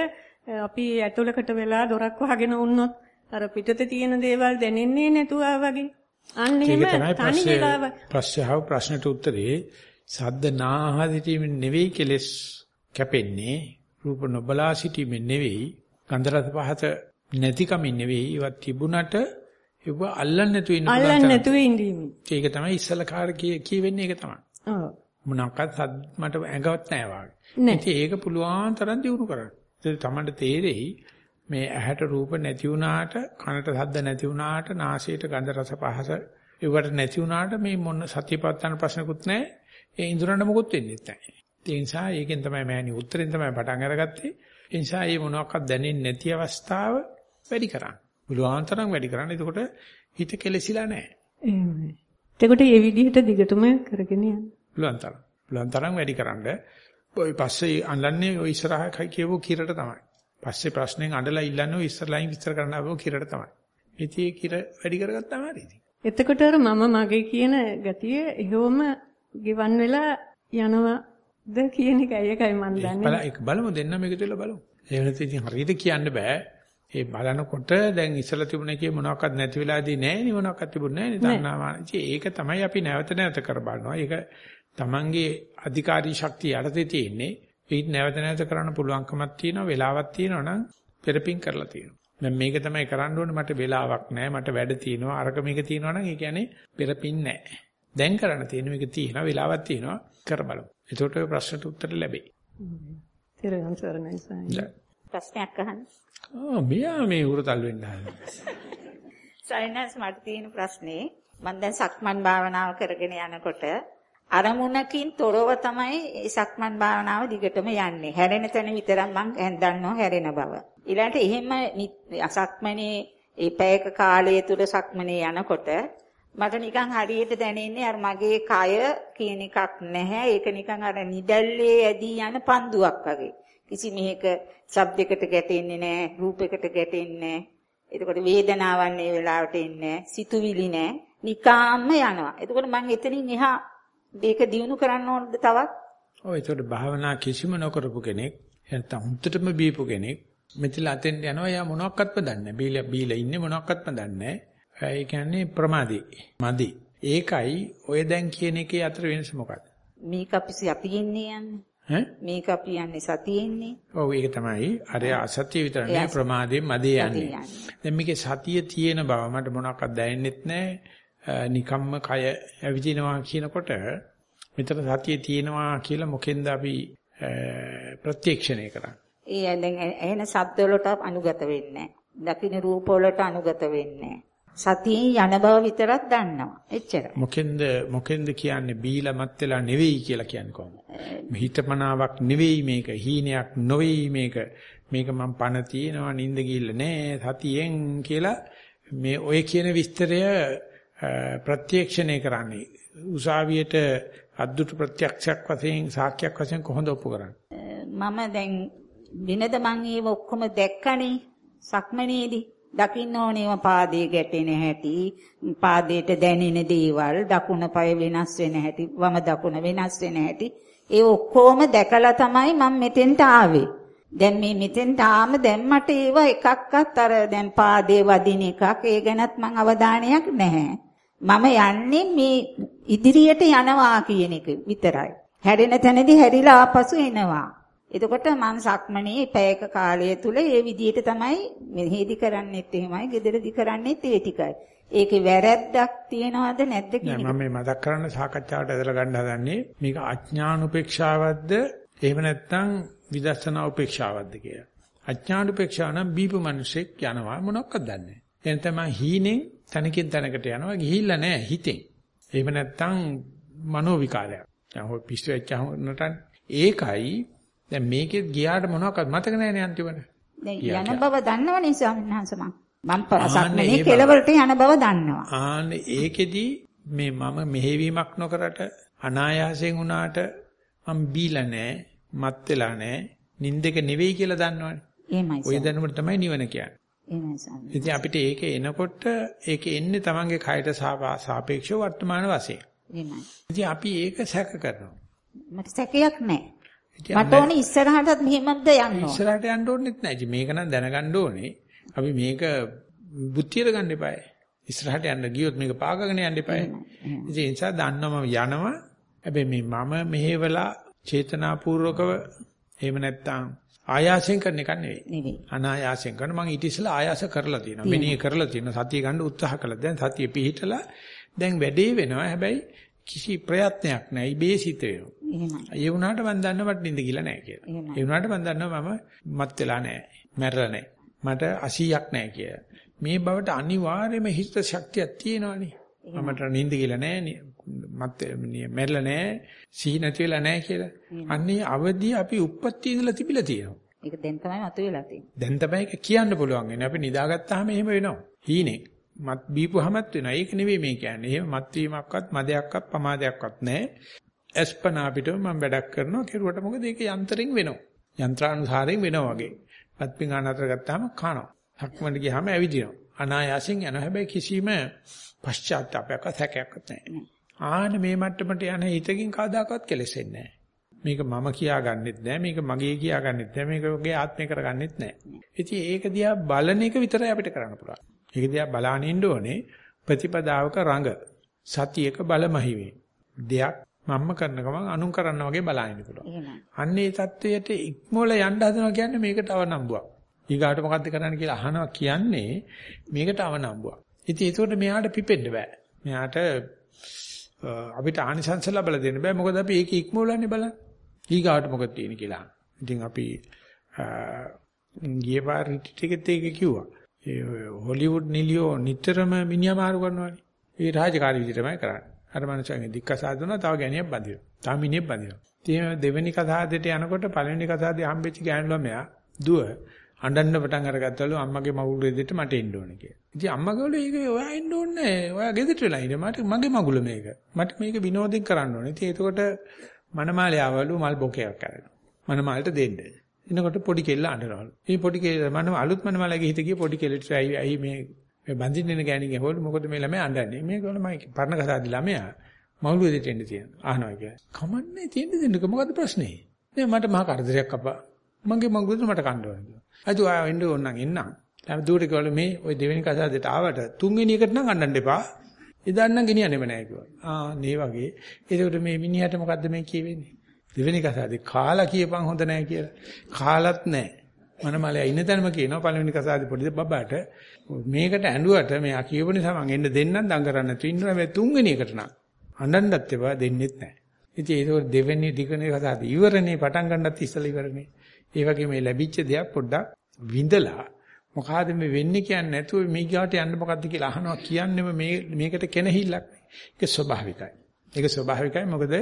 අපි ඇතුළකට වෙලා දොරක් වහගෙන වුණොත් අර පිටතේ තියෙන දේවල් දැනෙන්නේ නැතුව වගේ අන්න එහෙම තනි වෙලාව ප්‍රශ්නව ප්‍රශ්නට උත්තරේ සද්ද නාහ සිටීමෙන් නෙවෙයි කෙලස් කැපෙන්නේ රූප නොබලා සිටීමෙන් නෙවෙයි ගන්ධ රස පහත නැතිකමින් නෙවෙයි ඒවත් තිබුණට ඒව අල්ලන්නේ නැතුව ඉන්න. අල්ලන්නේ නැතුව ඉඳීම. ඒක තමයි ඉස්සලා කාර කියවෙන්නේ ඒක තමයි. ඔව්. මොනවාක්වත් මට ඇඟවත් නැහැ වාගේ. ඒක පුළුවන් තරම් දිනු කරන්න. තමයි තේරෙයි මේ ඇහැට රූප නැති වුණාට කනට ශබ්ද නැති වුණාට නාසයට ගන්ධ රස පහස ඒවට නැති වුණාට මේ මොන සතියපත්තන ප්‍රශ්නකුත් නැහැ. ඒ ඉඳුරන්න මොකුත් වෙන්නේ නැහැ. ඒ නිසා ඒකෙන් තමයි මෑණි උත්තරෙන් තමයි පටන් අරගත්තේ. ඒ නිසා මේ මොනවාක්වත් දැනෙන්නේ නැති අවස්ථාව වැඩි කරන්න. බුලුවන්තරම් වැඩි කරන්න. එතකොට හිත කෙලසිලා නැහැ. එහෙමයි. එතකොට මේ විදිහට දිගටම කරගෙන යන්න. බුලුවන්තරම්. බුලුවන්තරම් වැඩි කරන්න. ඔය පස්සේ අඬන්නේ ඔය ඉස්සරහ කියවෝ කිරට තමයි. පස්සේ ප්‍රශ්නෙන් අඬලා ඉල්ලන්නේ ඔය ඉස්සරලයින් විස්තර කරන්න ආවෝ කිරට තමයි. ඉතින් කිර වැඩි කරගත්තාම හරි ඉතින්. එතකොට අර මම මගේ කියන ගතිය එහෙවම ගෙවන් වෙලා යනවාද කියන එකයි ඒකයි මම දන්නේ. බලමු දෙන්න මේක දෙලා බලමු. ඒ වෙනත් ඉතින් හරියට කියන්න බෑ. ඒ බලනකොට දැන් ඉස්සලා තිබුණ එකේ මොනවාක්වත් නැති වෙලාදී නැහැ නේ මොනවාක්වත් තිබුණේ නැහැ නේ තණ්හාමාන. ඒක තමයි අපි නැවත නැවත කර බලනවා. ඒක තමන්ගේ අධිකාරී ශක්තිය යටතේ තියෙන්නේ. ඒක නැවත නැවත කරන්න පුළුවන්කමක් තියෙනවා, වෙලාවක් තියෙනවා නම් පෙරපින් කරලා තියෙනවා. දැන් මේක තමයි කරන්න ඕනේ මට වෙලාවක් නැහැ, මට වැඩ තියෙනවා, අරක මේක තියෙනවා නම් ඒ කියන්නේ පෙරපින් නැහැ. දැන් කරන්න තියෙන මේක තියෙනවා, වෙලාවක් තියෙනවා, කර බලමු. එතකොට ඔය ප්‍රශ්නට උත්තර ලැබෙයි. තිරගම් සරණයි සායි. ප්‍රශ්නයක් අහන්න. ආ මෙයා මේ උරතල් වෙන්න සයිනස් මට තියෙන ප්‍රශ්නේ මම දැන් සක්මන් භාවනාව කරගෙන යනකොට අරමුණකින් තොරව තමයි ඒ සක්මන් භාවනාව දිගටම යන්නේ. හැරෙන තැන විතරක් මම දන්නවා හැරෙන බව. ඊළඟට එහෙම සක්මනේ ඒ පැයක කාලය තුල සක්මනේ යනකොට මට නිකන් හරියට දැනෙන්නේ අර මගේ කය කියන එකක් නැහැ. ඒක නිකන් අර නිදැල්ලේ ඇදී යන පන්දුවක් වගේ. කිසි මෙහෙක ශබ්දයකට ගැටෙන්නේ නැහැ, රූපයකට ගැටෙන්නේ නැහැ. එතකොට වේදනාවක් මේ වෙලාවට එන්නේ සිතුවිලි නැහැ. නිකාම්ම යනවා. එතකොට මම එතනින් එහා මේක දිනු කරන්න ඕනද තවත්? ඔව් එතකොට භාවනා කිසිම නොකරපු කෙනෙක් නැත්නම් හුත්තටම බීපු කෙනෙක් මෙතන අතෙන් යනවා යා මොනවත්ක්වත්ම දන්නේ නැහැ. බීලා බීලා ඉන්නේ මොනවත්ක්වත්ම දන්නේ නැහැ. ඒ කියන්නේ ප්‍රමාදී. මදි. ඒකයි ඔය දැන් කියන එකේ අතර වෙනස මොකක්ද? මේක අපි සතියෙන්නේ යන්නේ. ඈ? මේක අපි යන්නේ සතියෙන්නේ. ඔව් ඒක තමයි. අර අසත්‍ය විතර අස- ප්‍රමාදයෙන් මදේ යන්නේ. මදේ යන්නේ. දැන් මේකේ සතිය තියෙන බව මට මොනවක්වත් දැනෙන්නෙත් නැහැ. නිකම්ම කය ඇවිදිනවා කියනකොට මෙතන සතිය තියෙනවා කියලා මොකෙන්ද අපි ප්‍රත්‍යක්ෂණය කරන්නේ? ඒ දැන් ඇහෙන ශබ්ද වලට අනුගත වෙන්නේ නැහැ. දකින්න රූප වලට අනුගත වෙන්නේ. සතියෙන් යන බව විතරක් දන්නවා. එච්චරයි. මොකෙන්ද මොකෙන්ද කියන්නේ බීලා මත් වෙලා නෙවෙයි කියලා කියන්නේ කොහොමද? මේ හිතමනාවක් නෙවෙයි මේක හීනයක් නොවේයි මේක. මේක මම පණ තියෙනවා නිින්ද ගිහිල්ල නෑ සතියෙන් කියලා මේ ඔය කියන විස්තරය ප්‍රත්‍යක්ෂණය කරන්නේ. උසාවියට අද්දුට ප්‍රත්‍යක්ෂයක් වශයෙන් සාක්ෂියක් වශයෙන් කොහොමද ඔප්පු කරන්නේ? මම දැන් වෙනද මං ඒව ඔක්කොම දැක්කනේ සක්මනේදී දකින්න ඕනේම පාදයේ ගැටෙන හැටි පාදයට දැනෙන දේවල් දකුණ පාය වෙනස් වෙන හැටි වම දකුණ වෙනස් වෙන හැටි ඒ ඔක්කොම දැකලා තමයි මම මෙතෙන්ට ආවේ දැන් මේ මෙතෙන්ට ආම දැන් මට ඒව එකක්වත් අර දැන් පාදේ වදින එකක් ඒ ගැනත් මං අවධානයක් නැහැ මම යන්නේ මේ ඉදිරියට යනවා කියන එක විතරයි හැරෙන තැනදී හැරිලා ආපසු එනවා එතකොට මම සක්මණේ පැයක කාලය තුල ඒ විදිහට තමයි මෙහෙදි කරන්නෙත් එහෙමයි, gederedi කරන්නෙත් ඒ ටිකයි. ඒකේ වැරැද්දක් තියනවද නැද්ද කියන නෑ මම මේ මතක් කරන්න සාකච්ඡාවට ඇදලා ගන්න හදන්නේ මේක අඥාන උපේක්ෂාවක්ද එහෙම නැත්නම් විදර්ශනා උපේක්ෂාවක්ද කියලා. අඥාන උපේක්ෂාව නම් බීපු මිනිසෙක් යනවා මොනක්වත් දන්නේ නැහැ. එහෙනම් තමයි හීනෙන් තනකින් තනකට යනවා ගිහිල්ලා නැහැ හිතෙන්. එහෙම නැත්නම් මනෝ විකාරයක්. දැන් ඔය පිස්සු වෙච්චහම නටන ඒකයි දැන් මේකෙත් ගියාට මොනවක්වත් මතක නැහැ නේ අන්තිමට. දැන් යන බව දන්නවනේ ස්වාමීන් වහන්සේ මම. මම බව. කෙලවලට යන බව දන්නවා. ආන්න ඒකෙදි මේ මම මෙහෙවීමක් නොකරට අනායාසයෙන් වුණාට මම බීලා නැහැ, මත් වෙලා නැහැ, නින්දක නෙවෙයි කියලා දන්නවනේ. එහෙමයි ওই. දැනුමට තමයි නිවන කියන්නේ. එහෙමයි ස්වාමීන් ඉතින් අපිට ඒක එනකොට ඒක එන්නේ Tamange කයට සාපා- සාපේක්ෂව වර්තමාන වශයෙන්. එහෙමයි. ඉතින් අපි ඒක සැක කරනවා. මට සැකයක් නැහැ. මට ඕනේ ඉස්සරහටත් මෙහෙමද යන්න ඕන. ඉස්සරහට යන්න ඕනෙත් නැහැ. ඉතින් මේක නම් දැනගන්න ඕනේ. අපි මේක බුද්ධියට ගන්න එපායි. ඉස්සරහට යන්න ගියොත් මේක පාගගෙන යන්න එපායි. ඉතින් ඒ නිසා දන්නවම යනවා. හැබැයි මේ මම මෙහෙवला චේතනාපූර්වකව එහෙම නැත්නම් ආයාසයෙන් කරන එක නෙවෙයි. නෙවෙයි. අනායාසයෙන් කරන මම ඊට ඉස්සෙල්ලා ආයාස කරලා තියෙනවා. මෙනෙහි කරලා තියෙනවා. සතිය ගන්න උත්සාහ කළා. දැන් සතිය පිහිටලා දැන් වැඩේ වෙනවා. හැබැයි කිසි ප්‍රයත්නයක් නැහැ. ඉබේ සිත වෙනවා. එහෙමයි. ඒ වුණාට මම දන්නවා මට නිින්ද ගිලා නැහැ කියලා. ඒ වුණාට මම දන්නවා මම මත් වෙලා නැහැ. මැරෙලා නැහැ. මට 80ක් නැහැ කියලා. මේ බවට අනිවාර්යයෙන්ම හිත ශක්තියක් තියෙනවානේ. මමට නිින්ද ගිලා නැහැ. මත් මැරෙලා නැහැ. සිහි නැති වෙලා නැහැ කියලා. අන්නේ අවදි අපි උප්පත්ති ඉඳලා තිබිලා තියෙනවා. ඒක දැන් තමයි මතුවලා තියෙන්නේ. දැන් තමයි ඒක කියන්න පුළුවන් වෙන්නේ. අපි නිදාගත්තාම එහෙම වෙනවා. හීනේ. මත් බීපුවාමත් වෙනවා. ඒක නෙවෙයි මේ කියන්නේ. එහෙම මත් වීමක්වත් මදයක්වත් පමාදයක්වත් නැහැ. අස්පනා අපිටම මම වැඩක් කරනවා. කෙරුවට මොකද ඒක යන්ත්‍රයෙන් වෙනවා. යන්ත්‍රානුසාරයෙන් වෙනවා වගේ. පත් පිඟාන අතර ගත්තාම කනවා. හක්මන්ට ගියාම ඇවිදිනවා. අනායාසයෙන් යනවා. හැබැයි කිසිම පශ්චාත්තාවයක් හැකයක්වත් නැහැ. ආන මේ මට්ටමට යන හිතකින් කවදාකවත් කෙලෙසෙන්නේ නැහැ. මේක මම කියාගන්නෙත් නැහැ, මේක මගේ කියාගන්නෙත් නැහැ, මේක ඔගේ ආත්මේ කරගන්නෙත් නැහැ. ඉතින් ඒක දිහා බලන එක විතරයි අපිට කරන්න පුළුවන්. ඒක දිහා බලාගෙන ඉන්න ඕනේ ප්‍රතිපදාවක රඟ සතියක බලමහිමේ. දෙයක් මම්ම කරන ගමන් අනුන් කරන්න වගේ බලාගෙන පුළුවන්. අන්න ඒ தත්වයට ඉක්මොල යන්න හදනවා කියන්නේ මේකට අවනම්බුවක්. ඊගාට මොකද්ද කරන්න කියලා අහනවා කියන්නේ මේකට අවනම්බුවක්. ඉතින් ඒකට මෙයාට පිපෙන්න බෑ. මෙයාට අපිට ආනිසංස ලැබලා දෙන්න බෑ. මොකද අපි ඒක ඉක්මවලන්නේ බලන්න. ඊගාට මොකද තියෙන්නේ කියලා. ඉතින් අපි අ, ගිය පාර ටිකෙත් ඒක කිව්වා. ඒ හොලිවුඩ් නිලියෝ නිතරම මිනිහා මාරු කරනවානේ. ඒ රාජකාරී විදිහටමයි කරන්නේ. අර මනුස්සයන්ගේ දික්කසාද දුන්නා තව ගැණියක් බඳිනවා. තව මිනිහෙක් බඳිනවා. ඉතින් දෙවෙනි කතාවේට යනකොට පළවෙනි කතාවේ හම්බෙච්ච ගෑනු ළමයා දුව අඬන්න පටන් අරගත්තලු අම්මගේ මගුල් රෙදිට මට එන්න ඕනේ කියලා. ඉතින් අම්මා ගාවලු ඒක ඔයා එන්න ඕනේ නැහැ. ඔයා ගෙදරට වෙලා ඉන්න. මට මගේ මගුල මේක. මට මේක විනෝදෙන් කරන්න ඕනේ. ඉතින් එතකොට මනමාලේ ආවලු මල් බොකයක් කරගෙන. මනමාලට දෙන්න. එනකොට පොඩි කෙල්ල අඬනවලු. මේ පොඩි කෙල්ල මන අලුත් මනමාලගේ හිත ගිය පොඩි කෙල්ලට ඇයි ඇයි මේ මේ බඳින්න එන ගෑණිගේ හොල් මොකද මේ ළමයා අඬන්නේ? මේක වල මම පරණ කතාවේදී ළමයා මවුළු දෙට එන්න තියෙනවා. අහනවා කියලා. කමන්නේ තියෙන්න දෙන්නක මොකද්ද ප්‍රශ්නේ? නෑ මට මහා කරදරයක් අප්පා. මගේ මගුලට මට කන්න ඕනේ. අද ආ එන්න ඕන නම් එන්නම්. දැන් දුවට කිව්වලු මේ ওই දෙවෙනි කතාවේට ආවට තුන්වෙනි එකට නම් අඬන්න එපා. ඉදන් නම් ගෙනියන්නෙම නැහැ කිව්වා. ආ මේ වගේ. ඒකට මේ මිනිහට මොකද්ද මේ කියවෙන්නේ? දෙවෙනි කතාවේ කාලා කියපන් හොඳ නැහැ කියලා. කාලත් නැහැ. මනමලයා ඉන්න තැනම කියනවා පළවෙනි කතාවේ පොඩි බබාට මේකට ඇඬුවට මෙයා කියපු නිසා මං එන්න දෙන්නම් දඟරන්න තින්නවා මේ තුන්වෙනි එකට නම් අඬන්නත් එපා දෙන්නෙත් නැහැ. ඉතින් ඒක දෙවෙනි දිගනේ කතාවේ ඉවරනේ පටන් ගන්නත් ඉස්සලා ඉවරනේ. ඒ වගේ මේ ලැබිච්ච දෙයක් පොඩ්ඩක් විඳලා මොකಾದ මේ වෙන්නේ කියන්නේ නැතුව මේ ගාට යන්න මොකද්ද කියලා අහනවා කියන්නේම මේ මේකට කෙනහිල්ලක් ඒක ස්වභාවිකයි. ඒක ස්වභාවිකයි මොකද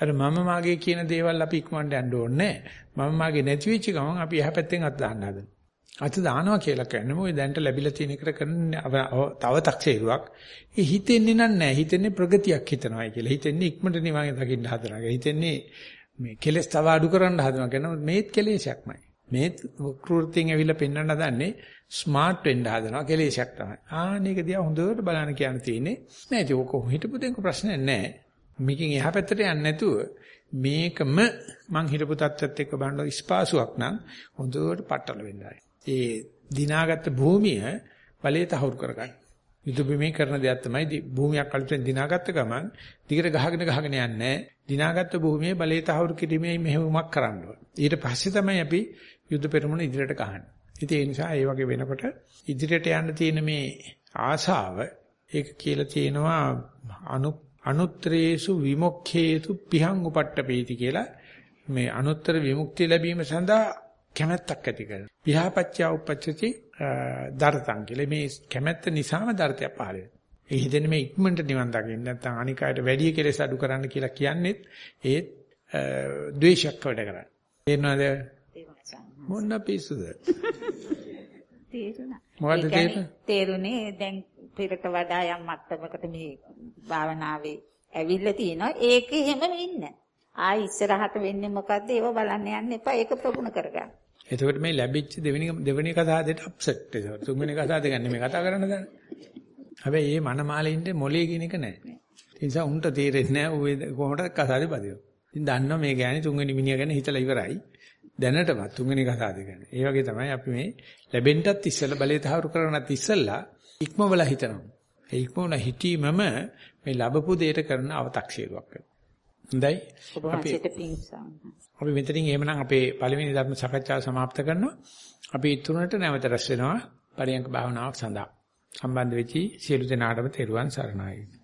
අර මම මාගේ කියන දේවල් අපි ඉක්මනට යන්න ඕනේ මම මාගේ නැති වෙච්ච ගමන් අපි එහා පැත්තෙන් අත දාන්න හදනවා. අත දානවා කියලා කියන්නේ මොකද දැන්ට ලැබිලා තියෙන එකට කරන තව තක්සේරුවක්. ඒ හිතෙන්නේ නැහැ. හිතෙන්නේ ප්‍රගතියක් හිතනවායි කියලා. හිතෙන්නේ ඉක්මනට නිවන් දකින්න හදනවා. හිතෙන්නේ මේ කෙලස් තව අඩු කරන්න හදනවා කියන මේත් කෙලෙසයක්මයි. මේත් කෘත්‍යයෙන් ඇවිල්ලා පෙන්වන්න හදන්නේ ස්මාර්ට් වෙන්න හදනවා කෙලෙසයක් තමයි. ආනේක දිහා හොඳට බලන්න කියන්න තියෙන්නේ. නෑ ඒක ඔක හිතපු දෙයක ප්‍රශ්නයක් නෑ. මේකෙන් එහා පැත්තට යන්නේ නැතුව මේකම මං හිතපු තත්ත්වයට එක්ක බලන ස්පාසුවක් නම් හොඳට පట్టල වෙන්නයි. ඒ දිනාගත්ත භූමිය බලේ තහවුරු කරගන්න. යුදබිමේ කරන දෙයක් තමයි භූමියක් අලුතෙන් දිනාගත්ත ගමන් දිගට ගහගෙන ගහගෙන යන්නේ දිනාගත්ත භූමියේ බලේ තහවුරු කිරීමේ මෙහෙයුමක් කරන්න ඕන. ඊට පස්සේ තමයි අපි යුද පෙරමුණ ඉදිරියට ගහන්නේ. ඉතින් ඒ නිසා ඒ වගේ වෙනකොට ඉදිරියට යන්න තියෙන මේ ආශාව ඒක කියලා තියෙනවා අනු අනුත්‍රේසු විමුක්ඛේතු පිහං උපට්ඨපේති කියලා මේ අනුත්තර විමුක්තිය ලැබීම සඳහා කැමැත්තක් ඇති කරනවා. විහාපච්චය උපච්චති දරතං කියලා මේ කැමැත්ත නිසාම දරතයක් පහළ වෙනවා. ඒ හිතෙන්නේ මේ ඉක්මනට නිවන් දකින්න නැත්නම් අනිකායට වැඩි කෙලෙස් අඩු කරන්න කියලා කියන්නේත් ඒ ද්වේෂයක් වැඩ කරන්නේ. තේරෙනවද? මොන්න පිස්සුද? තේරුණා. මොකද්ද තේරුණේ? තේරුණේ දැන් පෙරට වඩා යම් මට්ටමකට මේ භාවනාවේ ඇවිල්ලා තිනවා. ඒක එහෙම ඉන්න. ආයි ඉස්සරහට වෙන්නේ මොකද්ද? ඒව බලන්න යන්න එපා. ඒක ප්‍රගුණ කරගන්න. එතකොට මේ ලැබිච්ච දෙවෙනි දෙවෙනි කතාවේට අප්සෙට් එක. තුන්වෙනි කතාවද ගන්න මේ කතා කරන්න දන්නේ. හැබැයි මේ මනමාලේ ඉන්නේ මොලේ කියන එක නැහැ. ඒ නිසා උන්ට තේරෙන්නේ නැහැ ඔය කොහොමද කතාවේ බදිනවා. ඉතින් දන්නවා මේ ගෑණි තුන්වෙනි මිනිහා ගැන හිතලා ඉවරයි. දැනටවත් තුන්වෙනි කතාවේ ගැන. ඒ වගේ තමයි අපි මේ ලැබෙන්නත් ඉස්සෙල්ලා බලේ තහවුරු කරනත් ඉස්සෙල්ලා ඉක්මවලා හිතනවා. ඒ ඉක්මවලා හිතීමම මේ ලැබපු දෙයට කරන අව탁සිරුවක් වෙනවා. හොඳයි. අපි අපි මෙතනින් එහෙමනම් අපේ පළවෙනි ධර්ම සාකච්ඡාව સમાપ્ત කරනවා. අපි තුනට නැවත රැස් වෙනවා පරියන්ක භාවනාවක් සඳහා. සම්බන්ධ වෙච්චි සියලු දෙනාටම තෙරුවන් සරණයි.